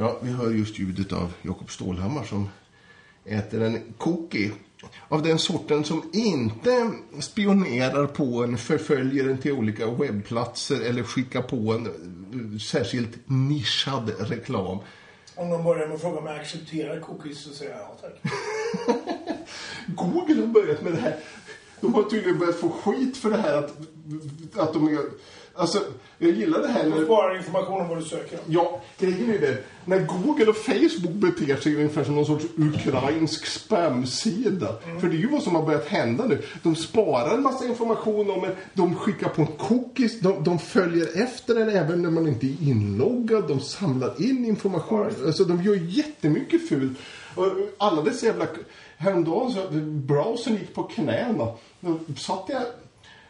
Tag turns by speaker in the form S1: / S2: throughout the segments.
S1: Ja, vi hör just ljudet av Jakob Stålhammar som äter en cookie. Av den sorten som inte spionerar på en, förföljer en till olika webbplatser eller skickar på en eh, särskilt nischad reklam.
S2: Om de börjar med att fråga om jag accepterar cookies så säger jag ja tack.
S1: Google har börjat med det här. De har tydligen börjat få skit för det här att, att de gör... Alltså, jag gillar det här
S2: Du sparar information om vad du söker.
S1: Ja, grejen är det. När Google och Facebook beter sig ungefär som någon sorts ukrainsk spamsida. För det är ju vad som har börjat hända nu. De sparar en massa information om en, de skickar på en cookies, de, de följer efter en även när man inte är inloggad, de samlar in information. Alltså de gör jättemycket fult. Alla dessa jävla... Häromdagen så browsern gick på knäna. Då satt jag...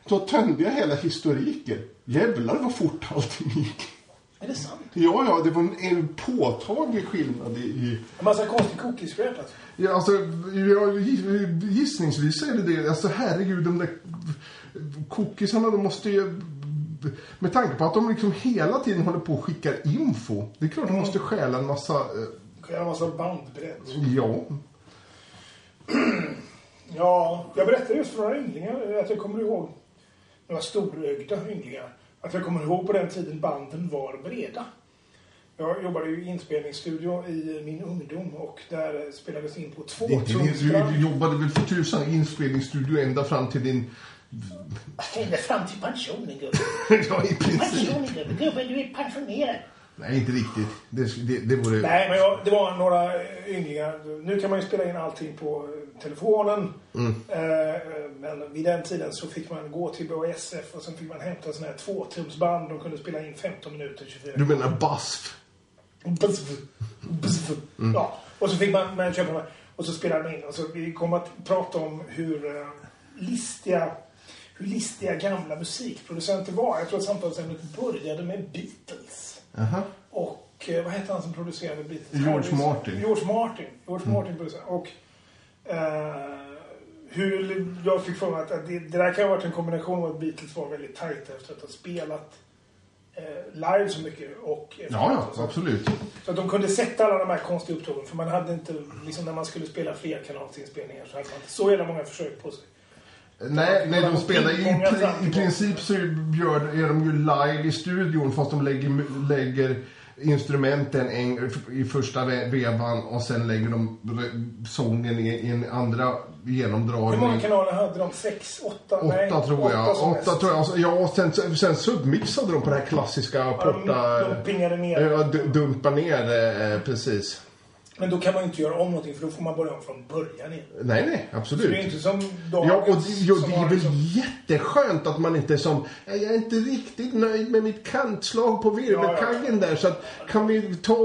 S1: Då tömde jag hela historiken. Jävlar vad fort allting gick.
S2: Är det sant?
S1: Ja, ja, det var en, en påtaglig skillnad i... i
S2: En massa konstig cookies-crap alltså.
S1: ja, alltså, ja, gissningsvis är det det. Alltså, herregud, de där cookiesarna, de måste ju... Med tanke på att de liksom hela tiden håller på och skickar info. Det är klart de måste stjäla en massa... eh,
S2: Kan göra en massa bandbredd.
S1: Ja.
S2: Ja, jag berättade just för några ynglingar att jag kommer ihåg, några storögda ynglingar, att jag kommer ihåg på den tiden banden var breda. Jag jobbade ju i inspelningsstudio i min ungdom och där spelades in på
S1: inte det. Du, jobbade väl för tusan i inspelningsstudio ända fram till din...
S2: Ända fram till pensionen gubben.
S1: ja, i princip.
S2: Pensionen gubben. Gubben, du är pensionerad.
S1: Nej, inte riktigt. Det, det, det vore...
S2: Nej, men jag, det var några eh, ynglingar. Nu kan man ju spela in allting på eh, telefonen. Eh, eh, men vid den tiden så fick man gå till BASF och sen fick man hämta sådana här tvåtumsband. De kunde spela in 15 minuter, 24
S1: Du menar BASF?
S2: Bzz, bzz. Ja, och så fick man, man köpa. Och så spelade man in. Och så vi kommer att prata om hur uh, listiga hur listiga gamla musikproducenter var. Jag tror att samtalsämnet började med Beatles.
S1: Aha.
S2: Och eh, vad hette han som producerade Beatles?
S1: George
S2: Harris-
S1: Martin.
S2: George Martin. George Martin producerade. Och eh, hur jag fick för mig att att det, det där kan ha varit en kombination av att Beatles var väldigt tajta efter att ha spelat eh, live så mycket och
S1: Ja, ja, absolut.
S2: Så att de kunde sätta alla de här konstiga upptågen. För man hade inte, liksom när man skulle spela flerkanalsinspelningar så hade man inte så jävla många försök på sig.
S1: Nej, nej, de spelar i, i, i princip så gör, är de ju live i studion fast de lägger, lägger instrumenten en, i första ve- vevan och sen lägger de sången i, i en andra
S2: Hur
S1: genomdragning.
S2: många kanaler hade de? Sex? Åtta? Nej,
S1: Åtta tror jag. Åtta
S2: mest.
S1: tror jag. Alltså, Ja, och sen, sen submixade de på det här klassiska
S2: Ja,
S1: porta...
S2: de, de pingade ner.
S1: Ja, d- dumpa ner, eh, precis.
S2: Men då kan man ju inte göra om någonting för då får man börja om från början igen.
S1: Nej, nej,
S2: Så
S1: absolut.
S2: det är inte som
S1: Ja, och
S2: dagens
S1: det, jo, det är väl
S2: liksom-
S1: jätteskönt att man inte är som, "Ja, jag är inte riktigt nöjd med mitt kantslag på virvelkaggen där så att kan vi ta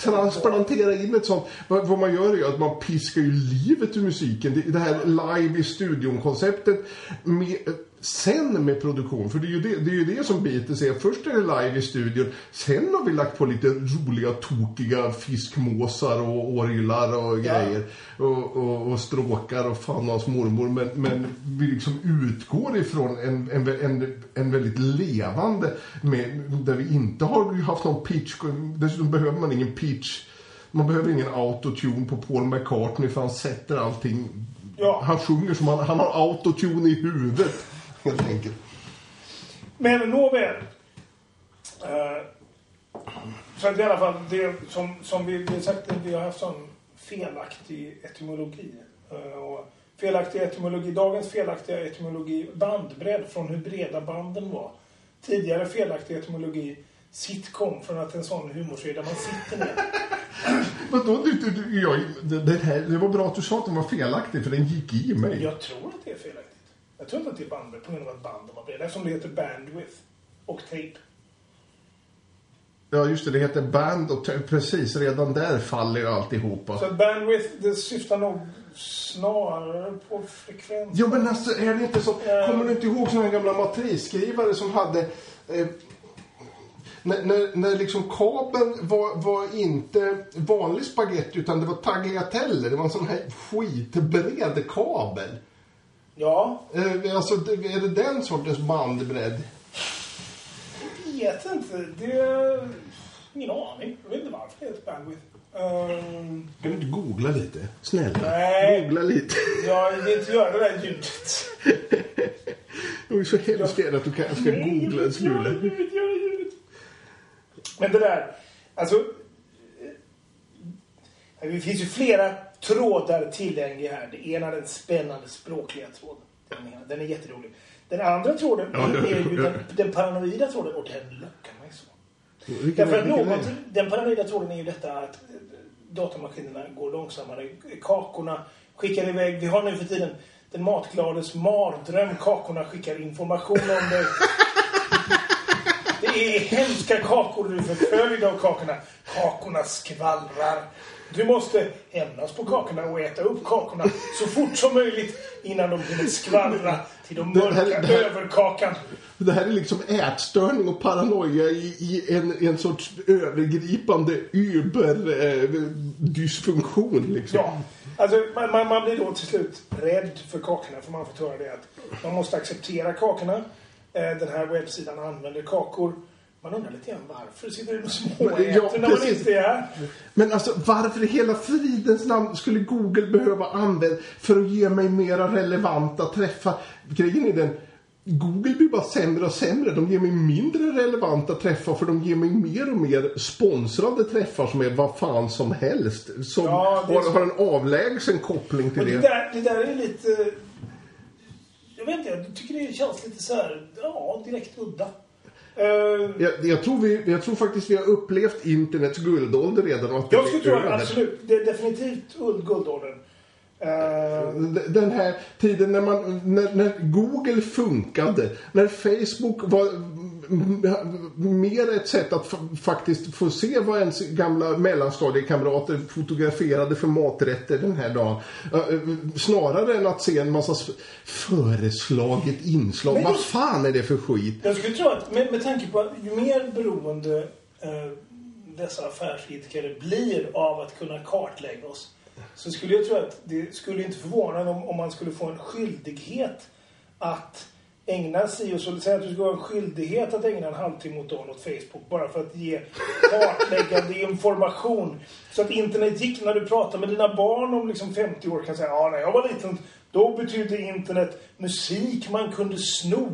S1: transparentera in ett sånt. Vad, vad man gör är att man piskar ju livet ur musiken. Det, det här live i studion-konceptet med, sen med produktion. För det är, ju det, det är ju det som Beatles är. Först är det live i studion. Sen har vi lagt på lite roliga, tokiga fiskmåsar och orglar och grejer. Och, och, och stråkar och fan och hans mormor. Men, men vi liksom utgår ifrån en, en, en, en väldigt levande, med, där vi inte har haft någon pitch. Dessutom behöver man ingen pitch. Man behöver ingen autotune på Paul McCartney för han sätter allting.
S2: Ja.
S1: Han sjunger som han, han har autotune i huvudet. Helt enkelt.
S2: Men nåväl. Uh, så att i alla fall, det som, som vi, vi sagt, vi har haft sån felaktig etymologi. Eh, och felaktig etymologi, dagens felaktiga etymologi, bandbredd från hur breda banden var. Tidigare felaktig etymologi, sitcom från att en sån humorserie där man sitter ner.
S1: Men då, du, du, jag, det, det, här, det var bra att du sa att den var felaktig för den gick i mig.
S2: Jag tror att det är felaktigt. Jag tror inte att det är bandbredd på grund av att banden var breda. Eftersom det heter bandwidth och tape.
S1: Ja, just det. Det heter band och precis, redan där faller ju alltihopa.
S2: Så bandwidth, det syftar nog snarare på frekvens.
S1: Jo, men alltså, är det inte så... Kommer du inte ihåg här gamla matrisskrivare som hade... Eh, när, när, när liksom kabeln var, var inte vanlig spaghetti utan det var tagliatelle. Det var en sån här skitbred kabel.
S2: Ja,
S1: Eh, alltså, är det den sortens bandbredd?
S2: jag vet inte. Det... Ingen aning. Jag vet inte varför det heter bandwidth. Um,
S1: Kan du inte googla lite? Snälla.
S2: Nej.
S1: Googla lite.
S2: jag vill inte göra det där ljudet.
S1: Det är så hemskt är det att du kan, ska googla en smula.
S2: Jag vill inte göra ljudet. Men det där, alltså. eh, Det finns ju flera trådar tillgängliga här. Det ena är den spännande språkliga tråden. Den är, den är jätterolig. Den andra tråden
S1: Ja, ja,
S2: är ju den, den paranoida tråden och den lockar mig så.
S1: Vilken
S2: Därför
S1: är-
S2: att den paranoida tråden är ju detta att eh, datamaskinerna går långsammare. Kakorna skickar iväg. Vi har nu för tiden den matglades mardröm. Kakorna skickar information om dig. Det är hemska kakor. Du förföljd av kakorna. Kakorna skvallrar. Du måste hämnas på kakorna och äta upp kakorna så fort som möjligt innan de hinner skvallra till de
S1: Det här-
S2: mörka
S1: det här-
S2: överkakan.
S1: Det här är liksom ätstörning och paranoia i, i en, en sorts övergripande über-dysfunktion. liksom.
S2: Ja, alltså man, man, man blir då till slut rädd för kakorna för man får höra det att man måste acceptera kakorna. Eh, den här webbsidan använder kakor. Man undrar lite grann varför sitter det små
S1: Men, ja,
S2: när man inte är?
S1: Men alltså varför i hela fridens namn skulle Google behöva använda för att ge mig mera relevanta träffar? Grejen är den, Google blir bara sämre och sämre. De ger mig mindre relevanta träffar för de ger mig mer och mer sponsrade träffar som är vad fan som helst. Som
S2: Ja,
S1: har,
S2: så.
S1: har en avlägsen koppling till
S2: det,
S1: det.
S2: där, det där är lite... Jag vet inte, jag tycker det känns lite så här, ja, direkt udda. Eh,
S1: Jag, jag, tror vi, jag tror faktiskt vi har upplevt internets guldålder redan. Och att
S2: jag skulle tro att absolut, det är definitivt uld- guldåldern. Eh,
S1: Den här tiden när, man, när, när Google funkade, när Facebook var mer ett sätt att fa- faktiskt få se vad ens gamla mellanstadiekamrater fotograferade för maträtter den här dagen. Eh, Snarare än att se en massa föreslaget inslag.
S2: Men
S1: Vad fan är det för skit?
S2: Jag skulle tro att med, med tanke på att ju mer beroende eh, dessa affärsidkare blir av att kunna kartlägga oss så skulle jag tro att det skulle inte förvåna om, om man skulle få en skyldighet att ägna sig och så säg att du ska ha en skyldighet att ägna en halvtimme åt dagen åt Facebook bara för att ge kartläggande information. Så att internet gick när du pratar med dina barn om liksom 50 år kan säga ja när jag var liten då betydde internet musik man kunde sno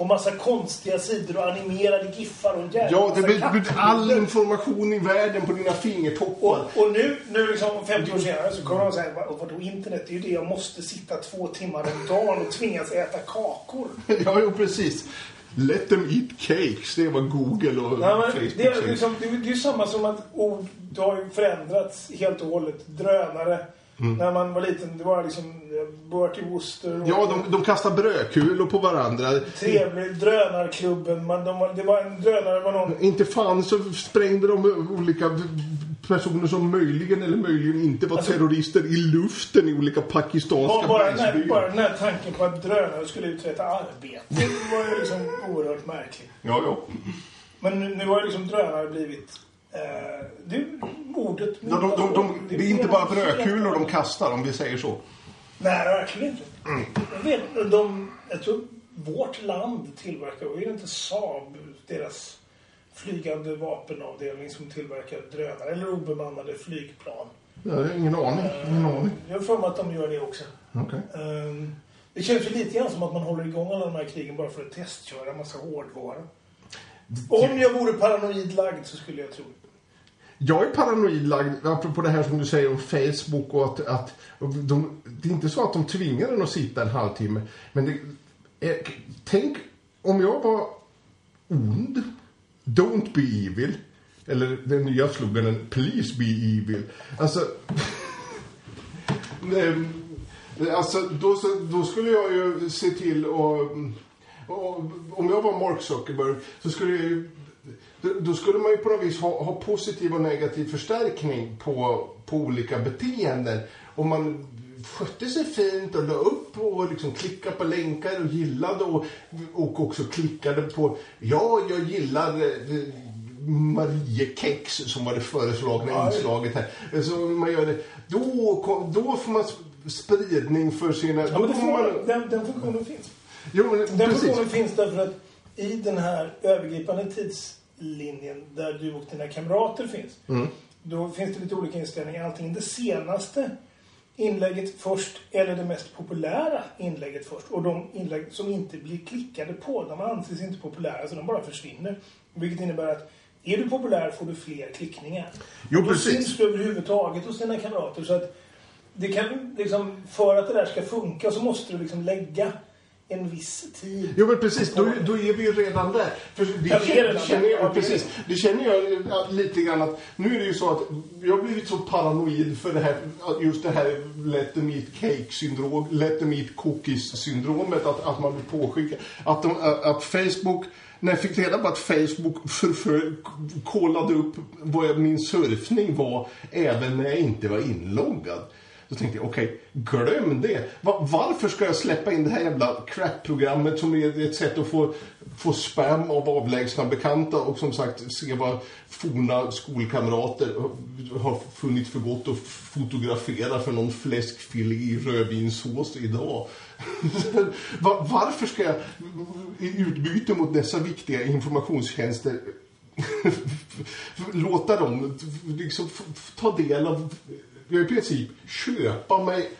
S2: och massa konstiga sidor och animerade giffar och jävla
S1: Ja, det blir all information i världen på dina fingertoppar.
S2: Och, och nu, nu liksom 50 år senare så kommer de säga vad, vadå internet? Det är ju det jag måste sitta två timmar om dagen och tvingas äta kakor.
S1: Ja, jo, precis. Let them eat cakes, det vad Google och
S2: Nej, men
S1: Facebook
S2: det, är liksom, det, är- det är samma som att ord har förändrats helt och hållet. Drönare. När man var liten, det var liksom Bertie Wooster och
S1: Ja, de, de kastar brödkulor på varandra.
S2: trevlig drönarklubben. Man, de, det var en drönare var någon
S1: Inte fan så sprängde de olika personer som möjligen eller möjligen inte var
S2: Alltså-
S1: terrorister i luften i olika pakistanska
S2: Bara, här, bara den här tanken på att drönare skulle uträtta arbete var ju liksom oerhört märklig.
S1: Ja, ja.
S2: Men nu, nu har ju liksom drönare blivit... Eh, det, ordet...
S1: ja de, de, de, det är inte bara brödkulor de kastar, om vi säger så.
S2: Nej, verkligen inte. Jag vet, de, jag tror vårt land tillverkar, och är det inte Saab, deras flygande vapenavdelning som tillverkar drönare eller obemannade flygplan?
S1: Jag har ingen aning. Ingen aning.
S2: Jag har för mig att de gör det också.
S1: Okej.
S2: Ehm, Det känns ju lite grann som att man håller igång alla de här krigen bara för att testköra en massa hårdvara. Om jag vore paranoid lagd så skulle jag tro
S1: Jag är paranoid lagd, apropå det här som du säger om Facebook och att, att de, det är inte så att de tvingar en att sitta en halvtimme. Men det, är, tänk om jag var ond, don't be evil, eller den nya sloganen, please be evil. Alltså, alltså då, då skulle jag ju se till att om jag var Mark Zuckerberg så skulle jag ju då, skulle man ju på något vis ha, ha positiv och negativ förstärkning på, på olika beteenden. Om man skötte sig fint och la upp och liksom klickade på länkar och gillade och, och också klickade på ja, jag gillar eh, Mariekex som var det föreslagna
S2: Ja,
S1: inslaget här. Så man gör det, då, då får man sp- spridning för sina...
S2: Ja, men det
S1: då kommer
S2: får, den, den funktionen finns.
S1: Jo, men
S2: Den
S1: precis.
S2: funktionen finns därför att i den här övergripande linjen där du och dina kamrater finns.
S1: Mm.
S2: Då finns det lite olika inställningar. Antingen det senaste inlägget först eller det mest populära inlägget först. Och de inlägg som inte blir klickade på, de anses inte populära så de bara försvinner. Vilket innebär att är du populär får du fler klickningar.
S1: Jo,
S2: Då
S1: precis.
S2: syns du överhuvudtaget hos dina kamrater. Så att det kan liksom, för att det där ska funka så måste du liksom lägga en viss tid.
S1: Jo men precis, då, då är vi ju redan där. För det,
S2: Ja, vi är redan
S1: det, känner jag, precis, det känner jag ja, lite grann att nu är det ju så att jag har blivit så paranoid för det här, just det här let them eat cake syndrom, let them eat cookies syndromet, att, att man blir påskickad. Att, de, att Facebook när jag fick reda på att Facebook förför, kollade upp vad min surfning var även när jag inte var inloggad. Så tänkte jag, okej, glöm det. Va- varför ska jag släppa in det här jävla crap-programmet som är ett sätt att få, få spam av avlägsna bekanta och som sagt se vad forna skolkamrater har funnit för gott att fotografera för någon fläskfilé i rödvinssås idag. Va- varför ska jag i utbyte mot dessa viktiga informationstjänster låta dem liksom ta del av, i princip köpa mig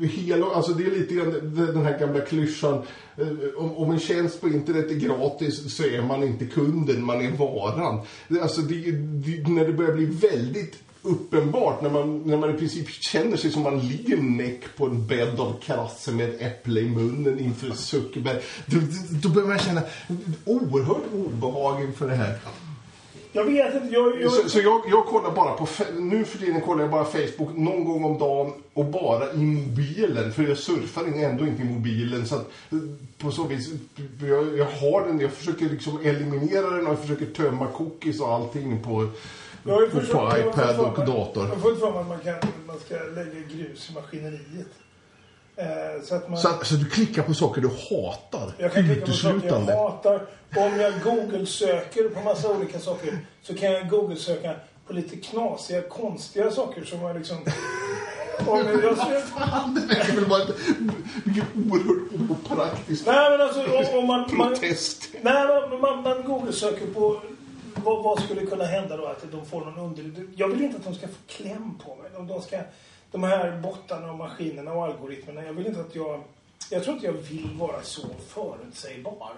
S1: hela... alltså det är lite grann den här gamla klyschan eh, om, om en tjänst på internet är gratis så är man inte kunden, man är varan. Alltså det, det, när det börjar bli väldigt uppenbart när man, när man i princip känner sig som man ligger näck på en bädd av krasse med ett äpple i munnen inför Zuckerberg. Då, då börjar man känna oerhört obehag inför det här.
S2: Jag vet inte, jag... jag
S1: Så, så jag, jag kollar bara på, nu för tiden kollar jag bara Facebook någon gång om dagen och bara i mobilen. För jag surfar ändå inte i mobilen. Så att eh, på så vis, jag, jag har den, jag försöker liksom eliminera den och jag försöker tömma cookies och allting på, iPad och dator.
S2: Jag har fått för mig att man, kan, man ska lägga grus i maskineriet. Eh, så att man...
S1: Så, att, så du klickar på saker du hatar
S2: Jag kan klicka på saker jag hatar. Om jag Google-söker på massa olika saker så kan jag Google-söka på lite knasiga, konstiga saker som jag liksom... Om jag.
S1: Fan, det verkar väl vara ett vilket oerhört opraktiskt
S2: Nej men alltså om, om man... man
S1: protest.
S2: nej, man, man, man Google-söker på vad, vad skulle kunna hända då? Att de får någon under... Jag vill inte att de ska få kläm på mig. De, de, ska, de här bottarna och maskinerna och algoritmerna. Jag vill inte att jag... Jag tror inte jag vill vara så förutsägbar.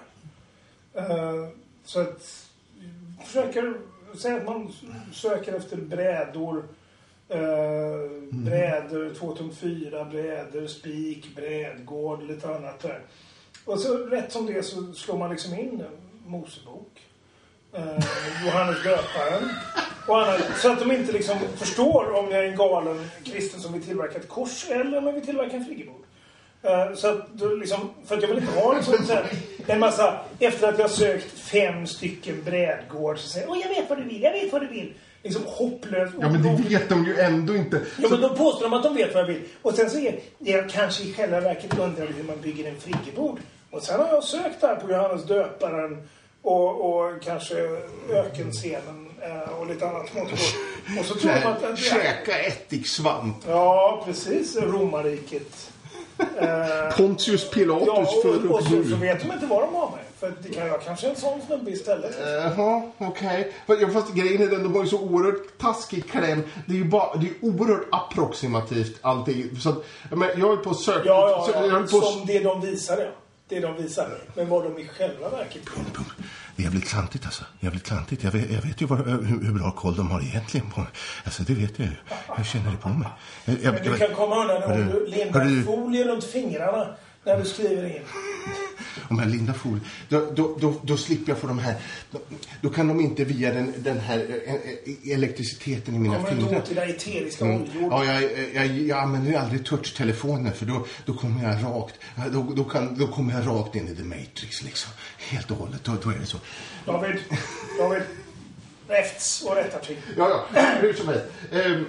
S2: Eh, så att... Försöker... Säg att man söker efter brädor. Uh, brädor, 2.4 brädor, spik, brädgård, lite annat där. Och så rätt som det så slår man liksom in Mosebok. Eh, Johannes döparen. Och annat, så att de inte liksom förstår om jag är en galen kristen som vill tillverka ett kors eller om jag vill tillverka en friggebod. Eh, så att då liksom, för att jag vill inte ha liksom så här, en massa, efter att jag sökt fem stycken brädgård så säger åh jag vet vad du vill, jag vet vad du vill. Liksom hopplöst.
S1: Ja, men det vet de ju ändå inte.
S2: Ja, men då påstår de att de vet vad jag vill. Och sen så är jag kanske i själva verket undrar hur man bygger en friggebod. Och sen har jag sökt där på Johannes döparen och, och kanske ökenscenen och lite annat smått. Och så tror de att... att
S1: Käka ättiksvamp.
S2: ja, precis. Romarriket. Eh,
S1: Pontius Pilatus
S2: ja,
S1: för
S2: och, och så, vet de inte vad de har med. För det kan jag kanske en sån snubbe istället.
S1: Jaha, okej. Fast- ja, Fast grejen är den, de har ju så oerhört taskig kläm. Det är ju bara, det är oerhört approximativt allting. Så att, jag, men, jag är på sök...
S2: Ja,
S1: så,
S2: ja,
S1: jag
S2: ja.
S1: höll på
S2: Som det de visar, ja. Det de visar. Men vad de i själva verket...
S3: Det är jävligt klantigt alltså. Jävligt klantigt. Jag vet, jag vet ju vad, hur, hur bra koll de har egentligen på mig. Alltså det vet jag ju. Jag känner det på mig. Jag, jag,
S2: du kan komma undan om du lindar
S3: hörru.
S2: folie runt fingrarna när du skriver in.
S3: om jag lindar folie, då, då, då, då slipper jag få de här... Då, då kan de inte via den, den här eh, eh, elektriciteten i mina
S2: Kommer
S3: fingrar.
S2: då till det eteriska
S3: Mm. Ja, jag, jag, jag använder ju aldrig touchtelefoner för då, då kommer jag rakt då, då, kan, då kommer jag rakt in i the matrix liksom. Helt och hållet. Då, då är det så.
S2: David, David. Räfts och rättarting.
S1: Ja, ja. Hur som helst. Ehm,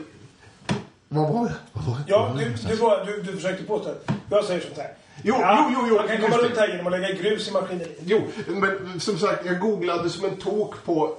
S1: vad var det?
S3: Vad var det?
S2: Ja,
S3: det
S2: du, du, var, du, du försökte påstå att jag säger sånt här.
S1: Jo,
S2: ja,
S1: jo, jo, jo,
S2: Man kan komma runt här genom att lägga grus i maskineriet.
S1: Jo, men som sagt, jag googlade som en tok på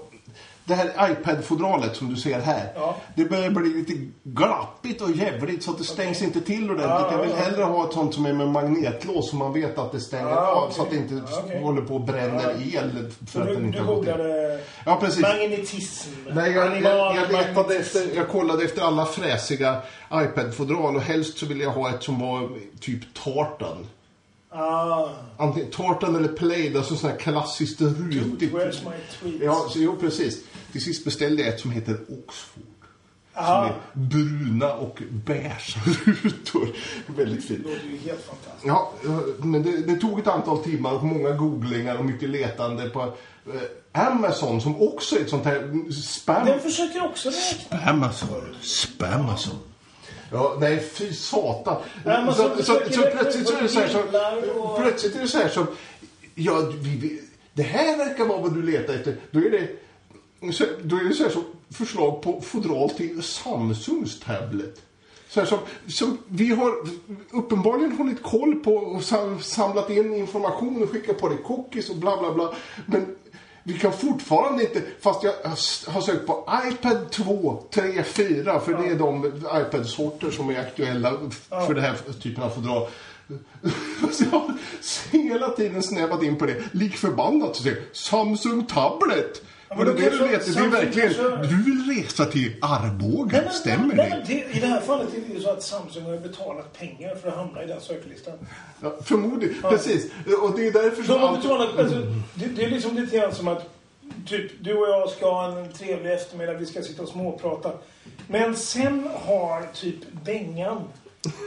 S1: det här iPad-fodralet som du ser här.
S2: Ja.
S1: Det börjar bli lite glappigt och jävligt så att det stängs inte till ordentligt.
S2: Ja,
S1: jag vill hellre ha ett sånt som är med magnetlås så man vet att det stänger
S2: Ja,
S1: av
S2: okej.
S1: så att det inte
S2: Ja, okej.
S1: håller på och bränner el för att
S2: Du,
S1: den inte har gått in.
S2: googlade
S1: Ja, precis.
S2: magnetism.
S1: Nej, jag, jag, jag, letade efter, jag kollade efter alla fräsiga iPad-fodral och helst så ville jag ha ett som var typ Tartan.
S2: Ah,
S1: Antingen Tartan eller Plaid, alltså sån här klassiskt rutigt.
S2: where's my tweet?
S1: Ja, så, jo precis. Till sist beställde jag ett som heter Oxford. Som
S2: Aha.
S1: är bruna och beige rutor. Väldigt fint.
S2: Det låter ju helt fantastiskt.
S1: Ja, men det, det tog ett antal timmar och många googlingar och mycket letande på eh, Amazon som också är ett sånt här spam.
S2: Den försöker också räkna.
S1: Amazon. Spamazon. Ja, nej, fy satan.
S2: Amazon
S1: så, så, så
S2: försöker
S1: plötsligt så är det så här som...
S2: och-
S1: Plötsligt är det så här som... Ja, vi, vi, det här verkar vara vad du letar efter. Då är det... Så, då är det så här som förslag på fodral till Samsungs tablet. Så här som, som vi har uppenbarligen hållit koll på och sam, samlat in information och skickat på det cookies och bla bla bla. Men vi kan fortfarande inte, fast jag har sökt på iPad 2, 3, 4, för det är de iPad-sorter som är aktuella för den här typen av fodral. Så jag har hela tiden snävat in på det. Lik förbannat så säger Samsung Tablet.
S2: Men då
S1: det du letar? Det är verkligen, du vill resa till Arboga,
S2: Nej, men-
S1: stämmer
S2: nej,
S1: det?
S2: men det? I det här fallet är det ju så att Samsung har betalat pengar för att hamna i den söklistan.
S1: Ja, förmodligen, precis. Och det är därför
S2: De
S1: som...
S2: har betalat, alltså, det, det är liksom lite grann som att typ, du och jag ska ha en trevlig eftermiddag, vi ska sitta och småprata. Men sen har typ Bengan,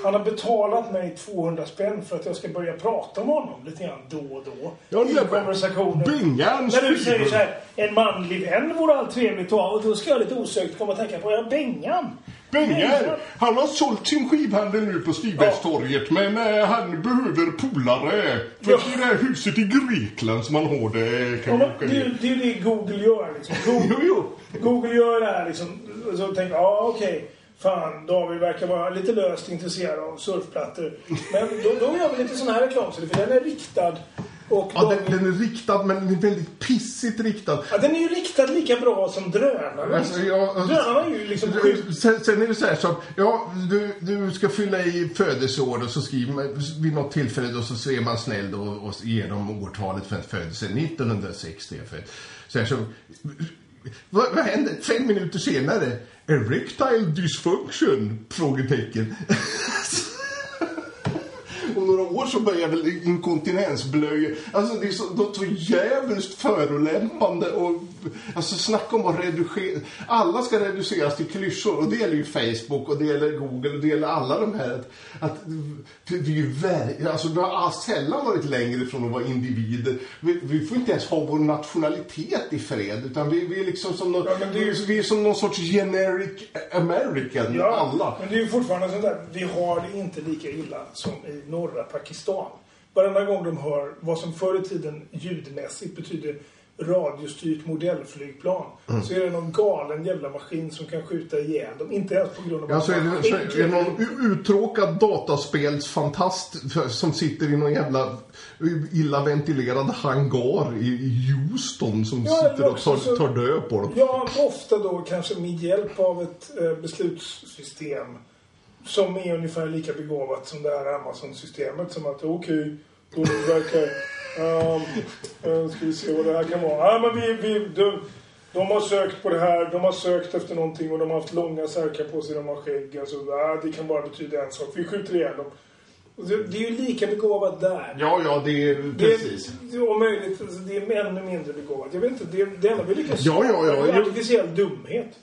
S2: han har betalat mig 200 spänn för att jag ska börja prata med honom lite grann då och då.
S1: Ja,
S2: I konversationer.
S1: Bengans
S2: När du säger så här, en manlig vän vore allt trevligt att ha. Och då ska jag lite osökt komma och tänka på, ja, Bengan.
S1: Bengar, han har sålt sin skivhandel nu på Stibergstorget men eh, han behöver polare. För
S2: Ja.
S1: det är det här huset i Grekland som han har det kan
S2: Ja,
S1: man
S2: det, är det är det Google gör liksom. Google,
S1: Jo, jo.
S2: Google gör det här liksom. Så tänker jag, ja okej. Fan, David verkar vara lite löst intresserad av surfplattor. Men då, då gör vi lite sån här reklam, så för den är riktad. Och
S1: Ja,
S2: David,
S1: den, den är riktad men den är väldigt pissigt riktad.
S2: ja, den är ju riktad lika bra som drönarna.
S1: Alltså, jag-
S2: Drönarna är ju liksom sjukt...
S1: Sen, sen är det så här som, ja, du, du ska fylla i födelseår och så skriver man vid något tillfälle då så är man snäll då och ger dem årtalet för en födelse. 1960 är född. Så här som, vad, vad händer? Fem minuter senare, erectile dysfunction? Frågetecken. Om några år så börjar väl inkontinensblöjor. Alltså det är så, de är så jävligt förolämpande och alltså snacka om att reducera. Alla ska reduceras till klyschor och det gäller ju Facebook och det gäller Google och det gäller alla de här. Att, att vi, vi, är ver- alltså, vi har sällan varit längre från att vara individer. Vi, vi får inte ens ha vår nationalitet i fred utan vi, vi är liksom som någon,
S2: Ja, är ju-
S1: vi är som någon sorts generic American
S2: Ja,
S1: alla.
S2: men det är ju fortfarande sånt där. Vi har det inte lika illa som i norra Pakistan. Varenda gång de hör vad som förr i tiden ljudmässigt betyder radiostyrt modellflygplan så är det någon galen jävla maskin som kan skjuta ihjäl dem. Inte ens på grund av
S1: Ja, så är det, så är det någon uttråkad dataspelsfantast som sitter i någon jävla illa ventilerad hangar i Houston som
S2: Ja,
S1: sitter och tar,
S2: så-
S1: tar död på dem.
S2: Ja, ofta då kanske med hjälp av ett eh, beslutssystem som är ungefär lika begåvat som det här Amazon-systemet. Som att okej, då verkar... Um, uh, ska vi se vad det här kan vara. Ja, men vi, vi, de, de har sökt på det här, de har sökt efter någonting och de har haft långa särkar på sig, de har skägg. Alltså, ja, det kan bara betyda en sak. Vi skjuter ihjäl dem. Det, det är ju lika begåvat där.
S1: Ja, ja, det är
S2: Det
S1: precis.
S2: är, om möjligt, alltså, det är ännu mindre begåvat. Jag vet inte, det, det enda vi lyckas
S1: Ja, ja, ja,
S2: skapa är artificiell dumhet.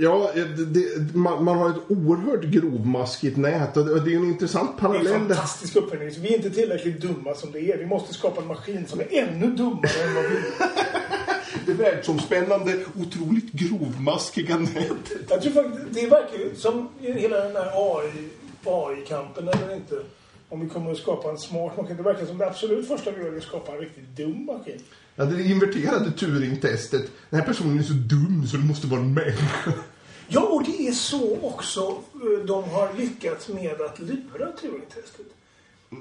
S1: Ja, det, man, man har ett oerhört grovmaskigt nät och det, det är en intressant
S2: Det är en
S1: parallell.
S2: fantastisk uppfinning. Vi är inte tillräckligt dumma som det är. Vi måste skapa en maskin som är ännu dummare än vad vi är.
S1: Det världsomspännande, otroligt grovmaskiga nätet.
S2: Jag tror faktiskt, det verkar ju som hela den här AI, AI-kampen eller inte. Om vi kommer att skapa en smart maskin. Det verkar som det absolut första vi gör är att skapa en riktigt dum maskin.
S1: Ja, det inverterade Turing-testet. Den här personen är så dum så det måste vara en människa.
S2: Ja, och det är så också eh, de har lyckats med att lura Turing-testet.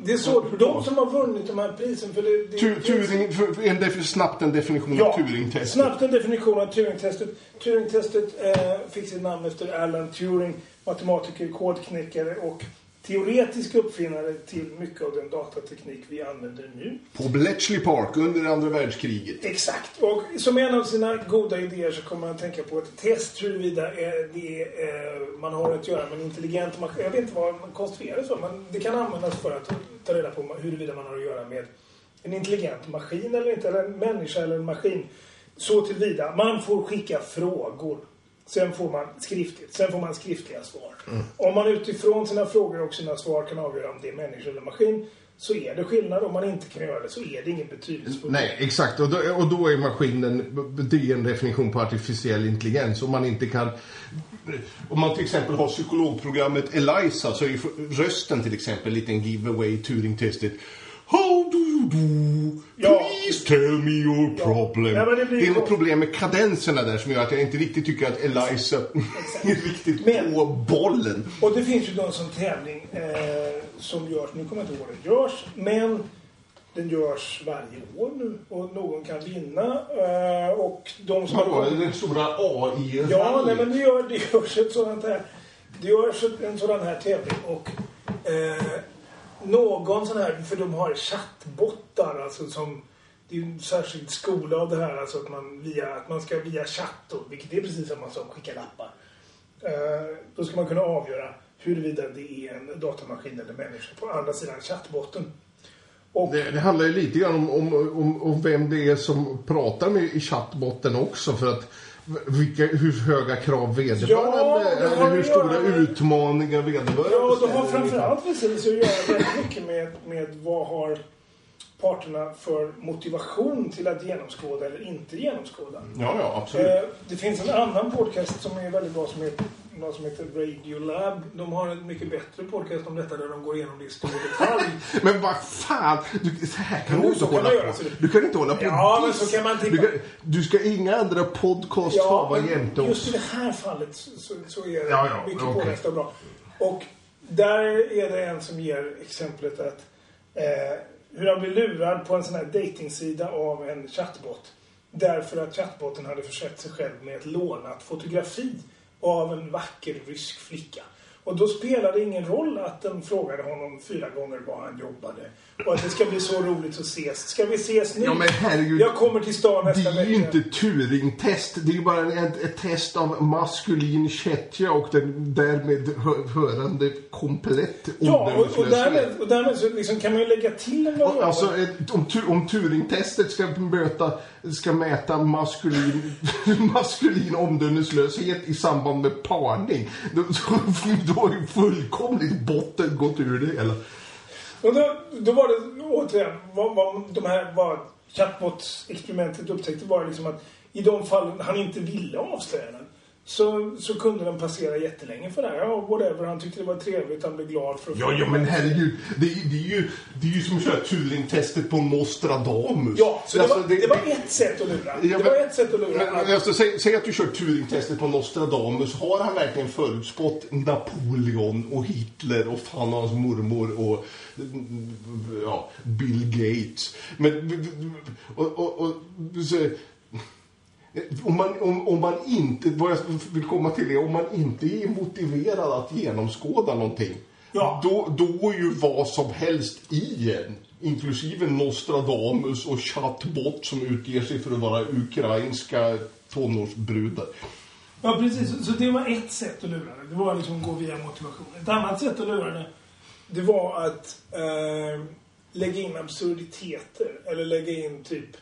S2: Det är så, de som har vunnit de här prisen, för det... det
S3: Tu, turing, för en def, snabbt en definition av Turing-testet.
S2: snabbt en definition av Turing-testet. Turing-testet eh, fick sitt namn efter Alan Turing, matematiker, kodknäckare och teoretisk uppfinnare till mycket av den datateknik vi använder nu.
S3: På Bletchley Park under andra världskriget.
S2: Exakt. Och som en av sina goda idéer så kommer man att tänka på ett test huruvida det är, eh, man har att göra med en intelligent maskin. Jag vet inte vad man konstruerar så, men det kan användas för att ta reda på huruvida man har att göra med en intelligent maskin eller inte, eller en människa eller en maskin. Så tillvida. Man får skicka frågor. Sen får man skriftligt. Sen får man skriftliga svar. Om man utifrån sina frågor och sina svar kan avgöra om det är människa eller maskin så är det skillnad. Om man inte kan göra det så är det ingen betydelsefullt.
S1: Nej, exakt. Och då, och då är maskinen, det är en definition på artificiell intelligens. Om man inte kan...
S3: Om man till exempel har psykologprogrammet Eliza så är rösten till exempel en liten giveaway i Turing-testet. How do you do?
S2: Ja.
S3: Please tell me your problem.
S2: Ja, det
S3: det, är något problem med kadenserna där som gör att jag inte riktigt tycker att Eliza är riktigt
S2: Men-
S3: på bollen.
S2: Och det finns ju en sån tävling eh, som görs, nu kommer jag inte ihåg vad den görs, men den görs varje år nu och någon kan vinna. Eh, och de som
S3: Vadå, den stora AI?
S2: Ja, nej, men det, gör, det görs ett sådant här, det görs en sådan här tävling och eh, någon sån här, för de har chattbottar alltså som det är ju en särskild skola av det här, alltså att man, via, att man ska via chatt då, vilket är precis samma som skicka lappar. Eh, då ska man kunna avgöra huruvida det är en datamaskin eller människa på andra sidan chattbotten. Och
S1: Det, det handlar ju lite grann om, om, om, om vem det är som pratar med i chattbotten också. För att vilka, hur höga krav vederbörande,
S2: Ja, det
S1: eller hur stora
S2: med-
S1: utmaningar vederbörande
S2: Ja, de har
S1: ställer.
S2: framförallt sig att göra väldigt mycket med, med vad har parterna för motivation till att genomskåda eller inte genomskåda.
S3: Ja, ja, absolut.
S2: Eh, det finns en annan podcast som är väldigt bra som heter, något som heter Radiolab. De har en mycket bättre podcast om detta där de går igenom det i stor detalj.
S1: Men vad fan! Du, så här kan
S2: Jo,
S1: du inte hålla på. Du kan inte hålla på
S2: Ja, men så kan man
S1: du, kan, du ska inga andra podcast
S2: Ja,
S1: hava jämte
S2: just i
S1: oss.
S2: det här fallet så, så, är det
S1: Ja, ja,
S2: mycket
S1: okej.
S2: påläst och bra. Och där är det en som ger exemplet att eh, hur han blir lurad på en sån här datingsida av en chattbot. Därför att chattboten hade försett sig själv med ett lånat fotografi av en vacker rysk flicka. Och då spelade det ingen roll att den frågade honom fyra gånger var han jobbade. Och att det ska bli så roligt att ses. Ska vi ses nu?
S1: Ja, men herregud.
S2: Jag kommer till stan
S1: Det
S2: nästa
S1: är ju
S2: vecka.
S1: inte Turing-test. Det är ju bara ett, ett test av maskulin kättja och den därmed hö, hörande komplett
S2: Ja, och, och, därmed, och därmed så liksom kan man ju lägga till en
S1: Och. Alltså, ett, om, om Turing-testet ska, möta, ska mäta maskulin, maskulin omdömeslöshet i samband med parning, då, då har ju fullkomligt botten gått ur det hela.
S2: Och då, då var det återigen, vad, vad de här, vad chatbot-experimentet upptäckte var liksom att i de fall han inte ville avslöja den så, så kunde den passera jättelänge för det här. Ja, whatever. Han tyckte det var trevligt. Han blev glad för att
S1: Ja, ja men herregud. Det, är- det, är ju, det är ju som att köra Turing-testet på Nostradamus.
S2: Ja, så det,
S1: Alltså,
S2: var, det var ett sätt att lura.
S1: Ja,
S2: det var ett sätt att lura.
S1: Men, men alltså, säg, säg att du kör Turing-testet på Nostradamus. Har han verkligen förutspått Napoleon och Hitler och fan och hans mormor och ja, Bill Gates? Men, och, och, och, så, om man, om, om man inte, vad jag vill komma till är, om man inte är motiverad att genomskåda någonting.
S2: Ja.
S1: Då, då är ju vad som helst i en. Inklusive Nostradamus och chatbot som utger sig för att vara ukrainska tonårsbrudar.
S2: Ja, precis. Så det var ett sätt att lura det. Det var liksom att gå via motivation. Ett annat sätt att lura det, det var att eh, lägga in absurditeter. Eller lägga in typ...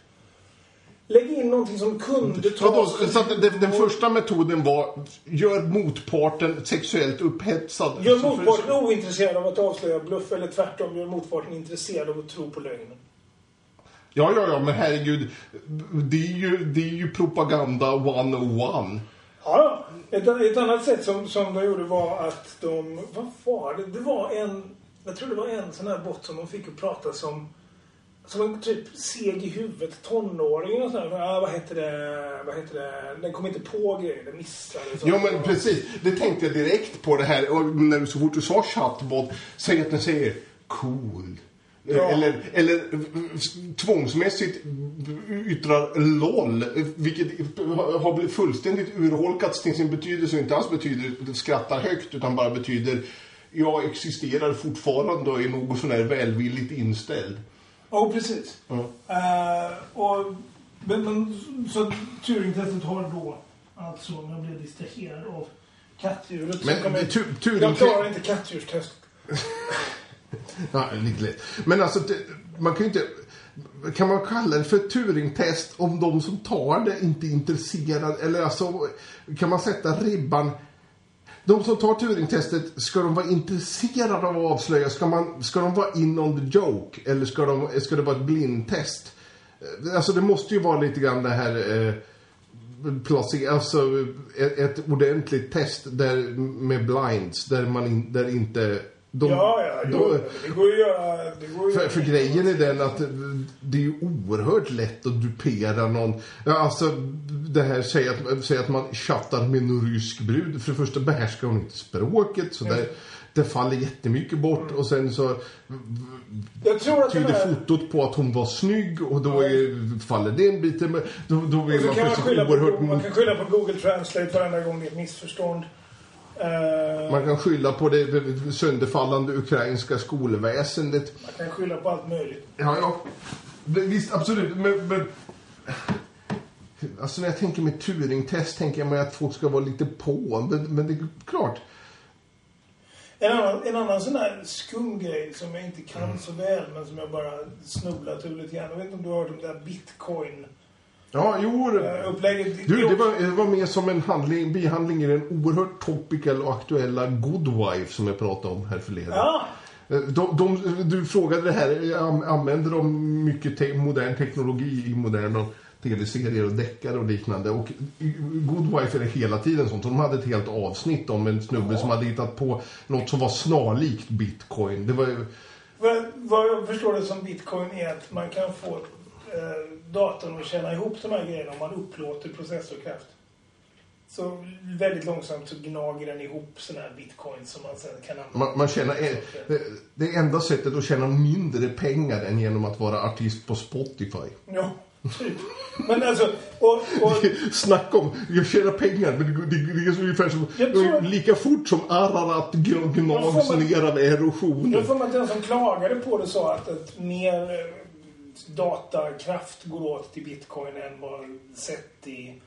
S2: Lägga in någonting som kunde
S1: Så, då,
S2: tas...
S1: så att den, den första metoden var, gör motparten sexuellt upphetsad.
S2: Gör motparten ointresserad av att avslöja bluff eller tvärtom gör motparten intresserad av att tro på lögnen.
S1: Ja, ja, ja, men herregud. Det är ju, det är ju propaganda 101.
S2: Ja, ett, ett annat sätt som, som de gjorde var att de... Vad var det? Det var en... Jag tror det var en sån här bot som de fick att prata som... Som en typ seg i huvudet, tonåring och sådär. Ah, vad heter det? Vad heter det? Den kom inte på grejer, den missade. så.
S1: Ja, men precis. Det tänkte jag direkt på det här. Och när du så fort du sa chatbot, säg att den säger
S3: cool.
S2: Ja.
S3: Eller, eller tvångsmässigt yttrar LOL, vilket har blivit fullständigt urholkats till sin betydelse och inte alls betyder skrattar högt utan bara betyder jag existerar fortfarande och är något sån här välvilligt inställd.
S2: Ja, precis.
S3: Ja.
S2: Eh, och, men, men, så Turing-testet har då alltså, om jag blev distraherad av kattdjuret.
S1: Men
S2: kommer-
S1: tu- Turing-
S2: jag klarar inte kattdjurstest.
S1: Ja, lite lätt. Men alltså, man kan ju inte... Kan man kalla det för Turing-test om de som tar det inte är intresserade? Eller alltså, kan man sätta ribban... De som tar Turing-testet, ska de vara intresserade av att avslöja? Ska, man, ska de vara in on the joke? Eller ska, de, ska det vara ett blindtest? Eh, alltså det måste ju vara lite grann det här... Eh, placera, alltså ett, ett ordentligt test där, med blinds, där man in, där inte... De,
S2: ja, ja,
S1: då-
S2: det går ju att göra... Det går ju
S1: för, grejen är den att det är ju oerhört lätt att dupera någon. Ja, Alltså det här säger att, säger att man chattar med en rysk brud. För det första behärskar hon inte språket. Så
S2: Mm.
S1: det, det faller jättemycket bort. Och sen så
S2: Jag tror att
S1: tyder
S2: här...
S1: fotot på att hon var snygg. Och då är, faller den biten. Men då, då är man
S2: kan man,
S1: oerhört...
S2: på, man kan skylla på Google Translate varenda gång det är ett missförstånd. Eh,
S1: Man kan skylla på det sönderfallande ukrainska skolväsendet.
S2: man kan skylla på allt möjligt.
S1: Ja, ja. Visst, absolut. Men, men... Alltså när jag tänker med Turing-test tänker jag mig att folk ska vara lite på. Men, men det är klart.
S2: En annan, en annan sån här skum grej som jag inte kan
S1: Mm.
S2: så väl men som jag bara snubblat ur lite grann. Jag vet inte om du har hört om det där bitcoin
S1: Ja, jo.
S2: eh, upplägget.
S1: du, det var, det var mer som en handling, bihandling i den oerhört topical och aktuella Good Wife som jag pratade om här förleden.
S2: Ja,
S1: Eh, De, de, du frågade det här, eh, an- använder de mycket te modern teknologi i moderna tv-serier och deckare och liknande? Och Good Wife är det hela tiden sånt. De hade ett helt avsnitt om en snubbe som hade hittat på något som var snarlikt bitcoin. Det var ju...
S2: vad, vad jag förstår det som bitcoin är att man kan få datorn att känna ihop de här grejerna om man upplåter processorkraft. Så väldigt långsamt så gnager den ihop sån här bitcoin som man sen kan använda.
S1: Man, man tjänar, eh, det, det enda sättet att tjäna mindre pengar än genom att vara artist på Spotify.
S2: Ja, typ. Men alltså, och, och
S1: Snacka om, jag tjänar pengar, men det, det, det är ungefär som,
S2: tror-
S1: lika fort som Ararat gnags
S2: man-
S1: ner av erosionen.
S2: Jag får att den som klagade på det sa att ett mer eh, datakraft går åt till bitcoin än vad sett i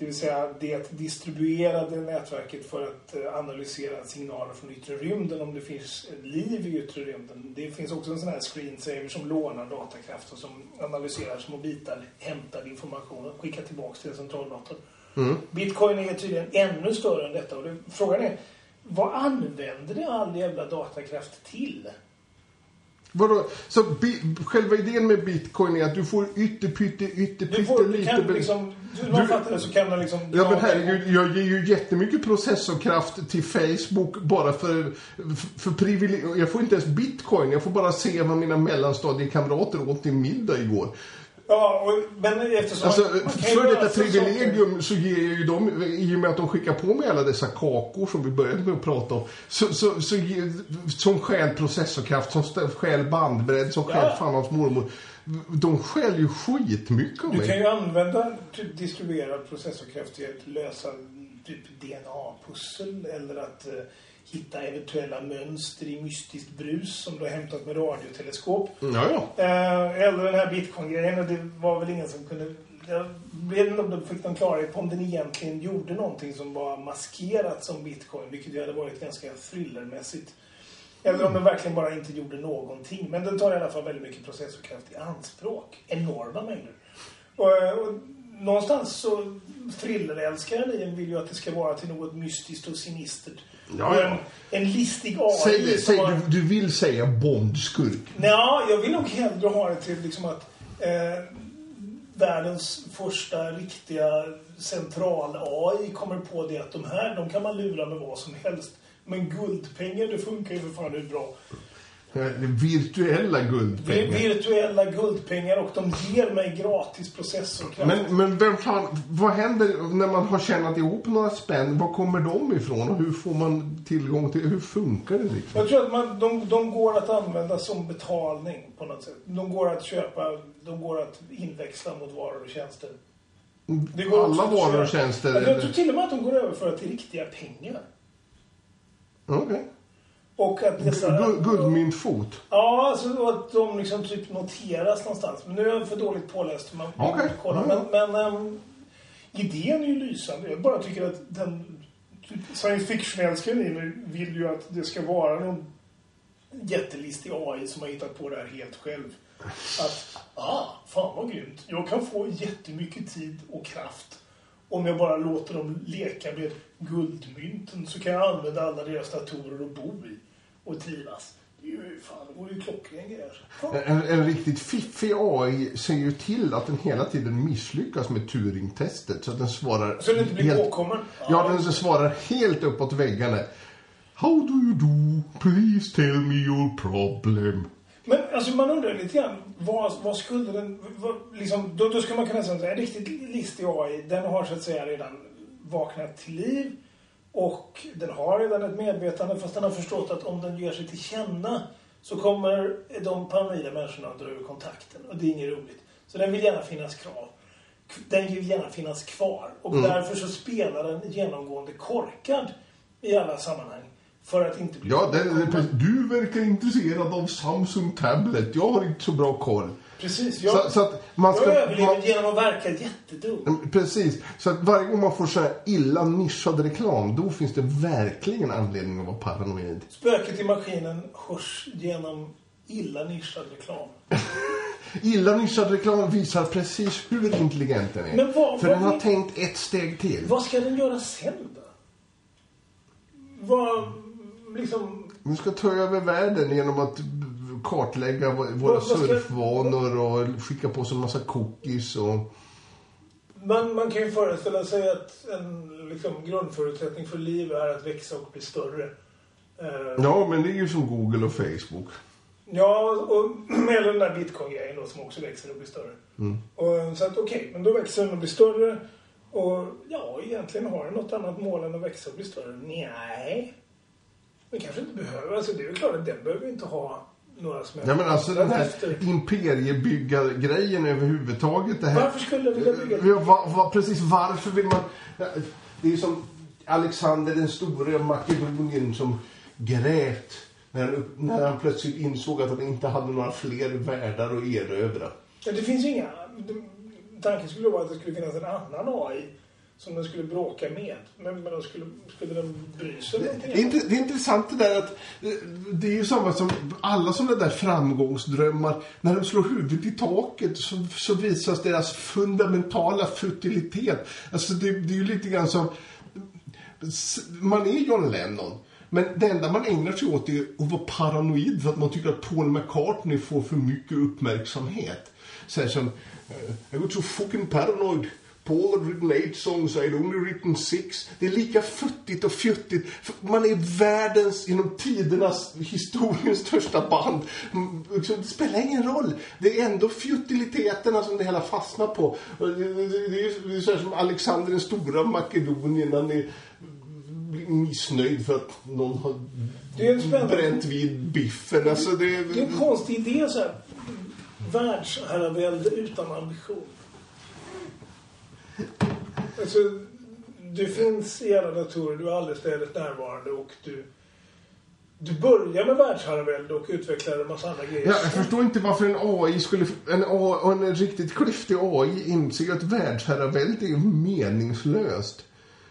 S2: det vill säga det distribuerade nätverket för att eh, analysera signaler från yttre rymden om det finns liv i yttre rymden. Det finns också en sån här screensaver som lånar datakraft och som analyserar små bitar hämtad information och skickar tillbaks till centraldatorn. Bitcoin är tydligen ännu större än detta och det, frågan är vad använder det all jävla datakraft till?
S1: Vadå? Så själva idén med bitcoin är att du får ytterpytte,
S2: Du,
S1: ytterpytte
S2: får, du
S1: lite...
S2: kan
S1: be-
S2: liksom, du, man
S1: Du-
S2: fattar det så kan man liksom...
S1: Ja men herregud, jag ger ju jättemycket processorkraft till Facebook bara för, för privileg... Jag får inte ens bitcoin, jag får bara se vad mina mellanstadiekamrater åt till middag igår.
S2: Ja, och, men eftersom...
S1: Alltså,
S2: man,
S1: för detta privilegium så ger ju dem, i och med att de skickar på mig alla dessa kakor som vi började med att prata om, så, så, så som stjäl processorkraft, som stjäl bandbredd, som stjäl
S2: Ja.
S1: fan hans mormor. De stjäl ju skitmycket av
S2: Du kan
S1: mig.
S2: ju använda typ, distribuerad processorkraft till att lösa typ DNA-pussel eller att eh, hitta eventuella mönster i mystiskt brus som du har hämtat med radioteleskop.
S1: Ja, ja.
S2: Eh, eller den här bitcoin-grejen och det var väl ingen som kunde... Jag vet inte om de fick någon klarhet på om den egentligen gjorde någonting som var maskerat som bitcoin, vilket ju hade varit ganska thrillermässigt. Eller om den verkligen bara inte gjorde någonting. Men den tar i alla fall väldigt mycket processorkraft i anspråk. Enorma mängder. Och, eh, och någonstans så thrillerälskaren i en vill ju att det ska vara till något mystiskt och sinistert.
S1: Ja, ja.
S2: En, en listig AI
S1: Säg säg,
S2: har-
S1: du, du vill säga Bondskurk.
S2: Ja, jag vill nog hellre ha det till liksom att eh, världens första riktiga central-AI kommer på det att de här, de kan man lura med vad som helst. Men guldpengar, det funkar ju för fan hur bra.
S1: Virtuella guldpengar.
S2: Virtuella guldpengar och de ger mig gratis processorkraft.
S1: Men, men vem fan, vad händer när man har tjänat ihop några spänn? Var kommer de ifrån och hur får man tillgång till, hur funkar det liksom?
S2: Jag tror att man, de, de går att använda som betalning på något sätt. De går att köpa, de går att inväxla mot varor och tjänster. Det går
S1: Alla varor och tjänster,
S2: Jag, tror till och med att de går att till riktiga pengar.
S1: Okej.
S2: Och att dessa...
S1: Gu- Guldmyntfot.
S2: Ja, alltså att de liksom typ noteras någonstans. Men nu är jag för dåligt påläst. Man man
S1: Okej.
S2: kolla. Men, men ehm, idén är ju lysande. Jag bara tycker att den typ, science fiction-älskaren i mig vill ju att det ska vara någon jättelistig AI som har hittat på det här helt själv. Att, ah, fan vad grymt. Jag kan få jättemycket tid och kraft om jag bara låter dem leka med guldmynten så kan jag använda alla deras datorer och bo i och trivas. Det är ju fan, det vore ju klockren. Fan.
S1: En, en riktigt fiffig AI ser ju till att den hela tiden misslyckas med Turing-testet. Så att den svarar...
S2: Så det inte blir
S1: helt,
S2: påkommen?
S1: Ja, den svarar helt uppåt väggarna. How do you do? Please tell me your problem.
S2: Men alltså man undrar lite grann, vad, vad skulle den, vad, liksom, då, då ska man kunna säga att en riktigt listig AI, den har så att säga redan vaknat till liv och den har redan ett medvetande fast den har förstått att om den ger sig till känna så kommer de paranoida människorna att dra ur kontakten och det är inget roligt. Så den vill gärna finnas kvar. Den vill gärna finnas kvar och därför så spelar den genomgående korkad i alla sammanhang för att inte bli
S1: Ja, den, du verkar intresserad av Samsung Tablet. Jag har inte så bra koll.
S2: Precis, jag,
S1: Så, så att man ska...
S2: jag överlever
S1: man-
S2: genom att verka jättedum.
S1: Mm, Precis. Så att varje gång man får så här illa nischad reklam, då finns det verkligen anledning att vara paranoid.
S2: Spöket i maskinen hörs genom illa nischad reklam.
S1: Illa nischad reklam visar precis hur intelligent den är.
S2: Men vad-
S1: För
S2: vad
S1: den har
S2: vill-
S1: tänkt ett steg till.
S2: Vad ska den göra sen då? Vad, liksom...
S1: Vi ska ta över världen genom att kartlägga våra surfvanor och skicka på oss en massa cookies och...
S2: Man, man kan ju föreställa sig att en liksom, grundförutsättning för liv är att växa och bli större. Eh,
S1: Ja, men det är ju som Google och Facebook.
S2: Ja, och med den där bitcoin-grejen då som också växer och blir större. Och, så att okej, men då växer den och blir större. Och ja, egentligen har den något annat mål än att växa och bli större? Nej. Den kanske inte behöver. Alltså det är väl klart att den behöver inte ha några som
S1: Ja, men alltså den här
S2: efter.
S1: imperiebyggargrejen överhuvudtaget. Det här...
S2: Varför skulle den vilja bygga?
S1: Va, va, precis, varför vill man... Det är ju som Alexander den store av Makedonien som grät när han, när han plötsligt insåg att han inte hade några fler världar att erövra.
S2: Ja, det finns inga... Tanken skulle vara att det skulle finnas en annan AI som den skulle bråka med. Men, men då skulle, skulle den bry sig
S1: Det
S2: någonting
S1: är, inte, det är intressant det där att eh, det är ju samma som alla sådana där framgångsdrömmar. När de slår huvudet i taket så, så visas deras fundamentala futilitet. Alltså det, det är ju lite grann som... Man är John Lennon. Men det enda man ägnar sig åt är att vara paranoid för att man tycker att Paul McCartney får för mycket uppmärksamhet. Så här som, I got so fucking paranoid. Paul had written eight songs, I'd only written six. Det är lika futtigt och fjuttigt. Man är världens, genom tidernas, historiens största band. Det spelar ingen roll. Det är ändå fjutiliteterna som det hela fastnar på. Det, är så som Alexander den stora Makedonien. Han är missnöjd för att någon har bränt vid biffen. Alltså det,
S2: Det är en konstig idé så här. Världsherravälde utan ambition. Alltså, du finns i alla datorer, du är allestädes närvarande och du, du börjar med världsherravälde och utvecklar en massa andra grejer.
S1: Ja, jag förstår inte varför en AI skulle... En, A- en riktigt klyftig AI inser att världsherravälde är meningslöst.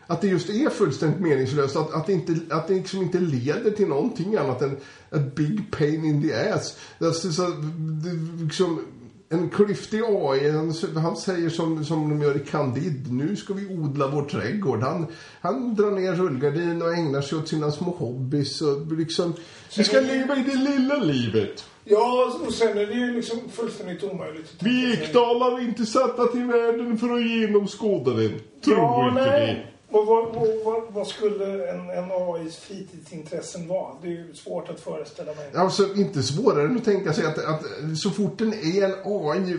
S1: Att det just är fullständigt meningslöst. Att, att, det, inte, att det liksom inte leder till någonting annat än ett big pain in the ass. Alltså, så, det, liksom, en klyftig AI, han, han säger som, som de gör i Candide, nu ska vi odla vår trädgård. Han, han drar ner rullgardin och ägnar sig åt sina små hobbys. Och liksom, vi ska leva i det lilla livet.
S2: Ja, och sen är det ju liksom fullständigt omöjligt.
S1: Vi ekdalar är inte satta till världen för att genomskåda den. Tror
S2: Ja,
S1: inte
S2: nej.
S1: det.
S2: Och vad, vad, vad, vad skulle en, en AIs fritidsintressen vara? Det är ju svårt att föreställa mig.
S1: Alltså inte svårare än att tänka sig att, att så fort den är en AI,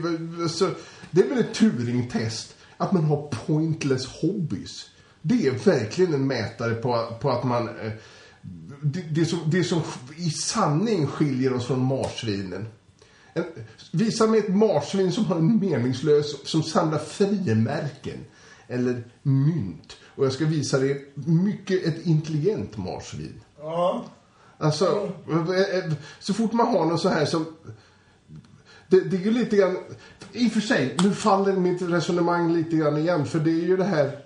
S1: så, det är väl ett Turing-test att man har pointless hobbies. Det är verkligen en mätare på, på att man... Eh, det, det, som, det som i sanning skiljer oss från marsvinen. En, visa mig ett marsvin som har en meningslös, som samlar frimärken eller mynt. Och jag ska visa dig mycket ett intelligent marsvin.
S2: Ja.
S1: Alltså, så fort man har något så här som... Det, det är ju lite grann... I och för sig, nu faller mitt resonemang lite grann igen. För det är ju det här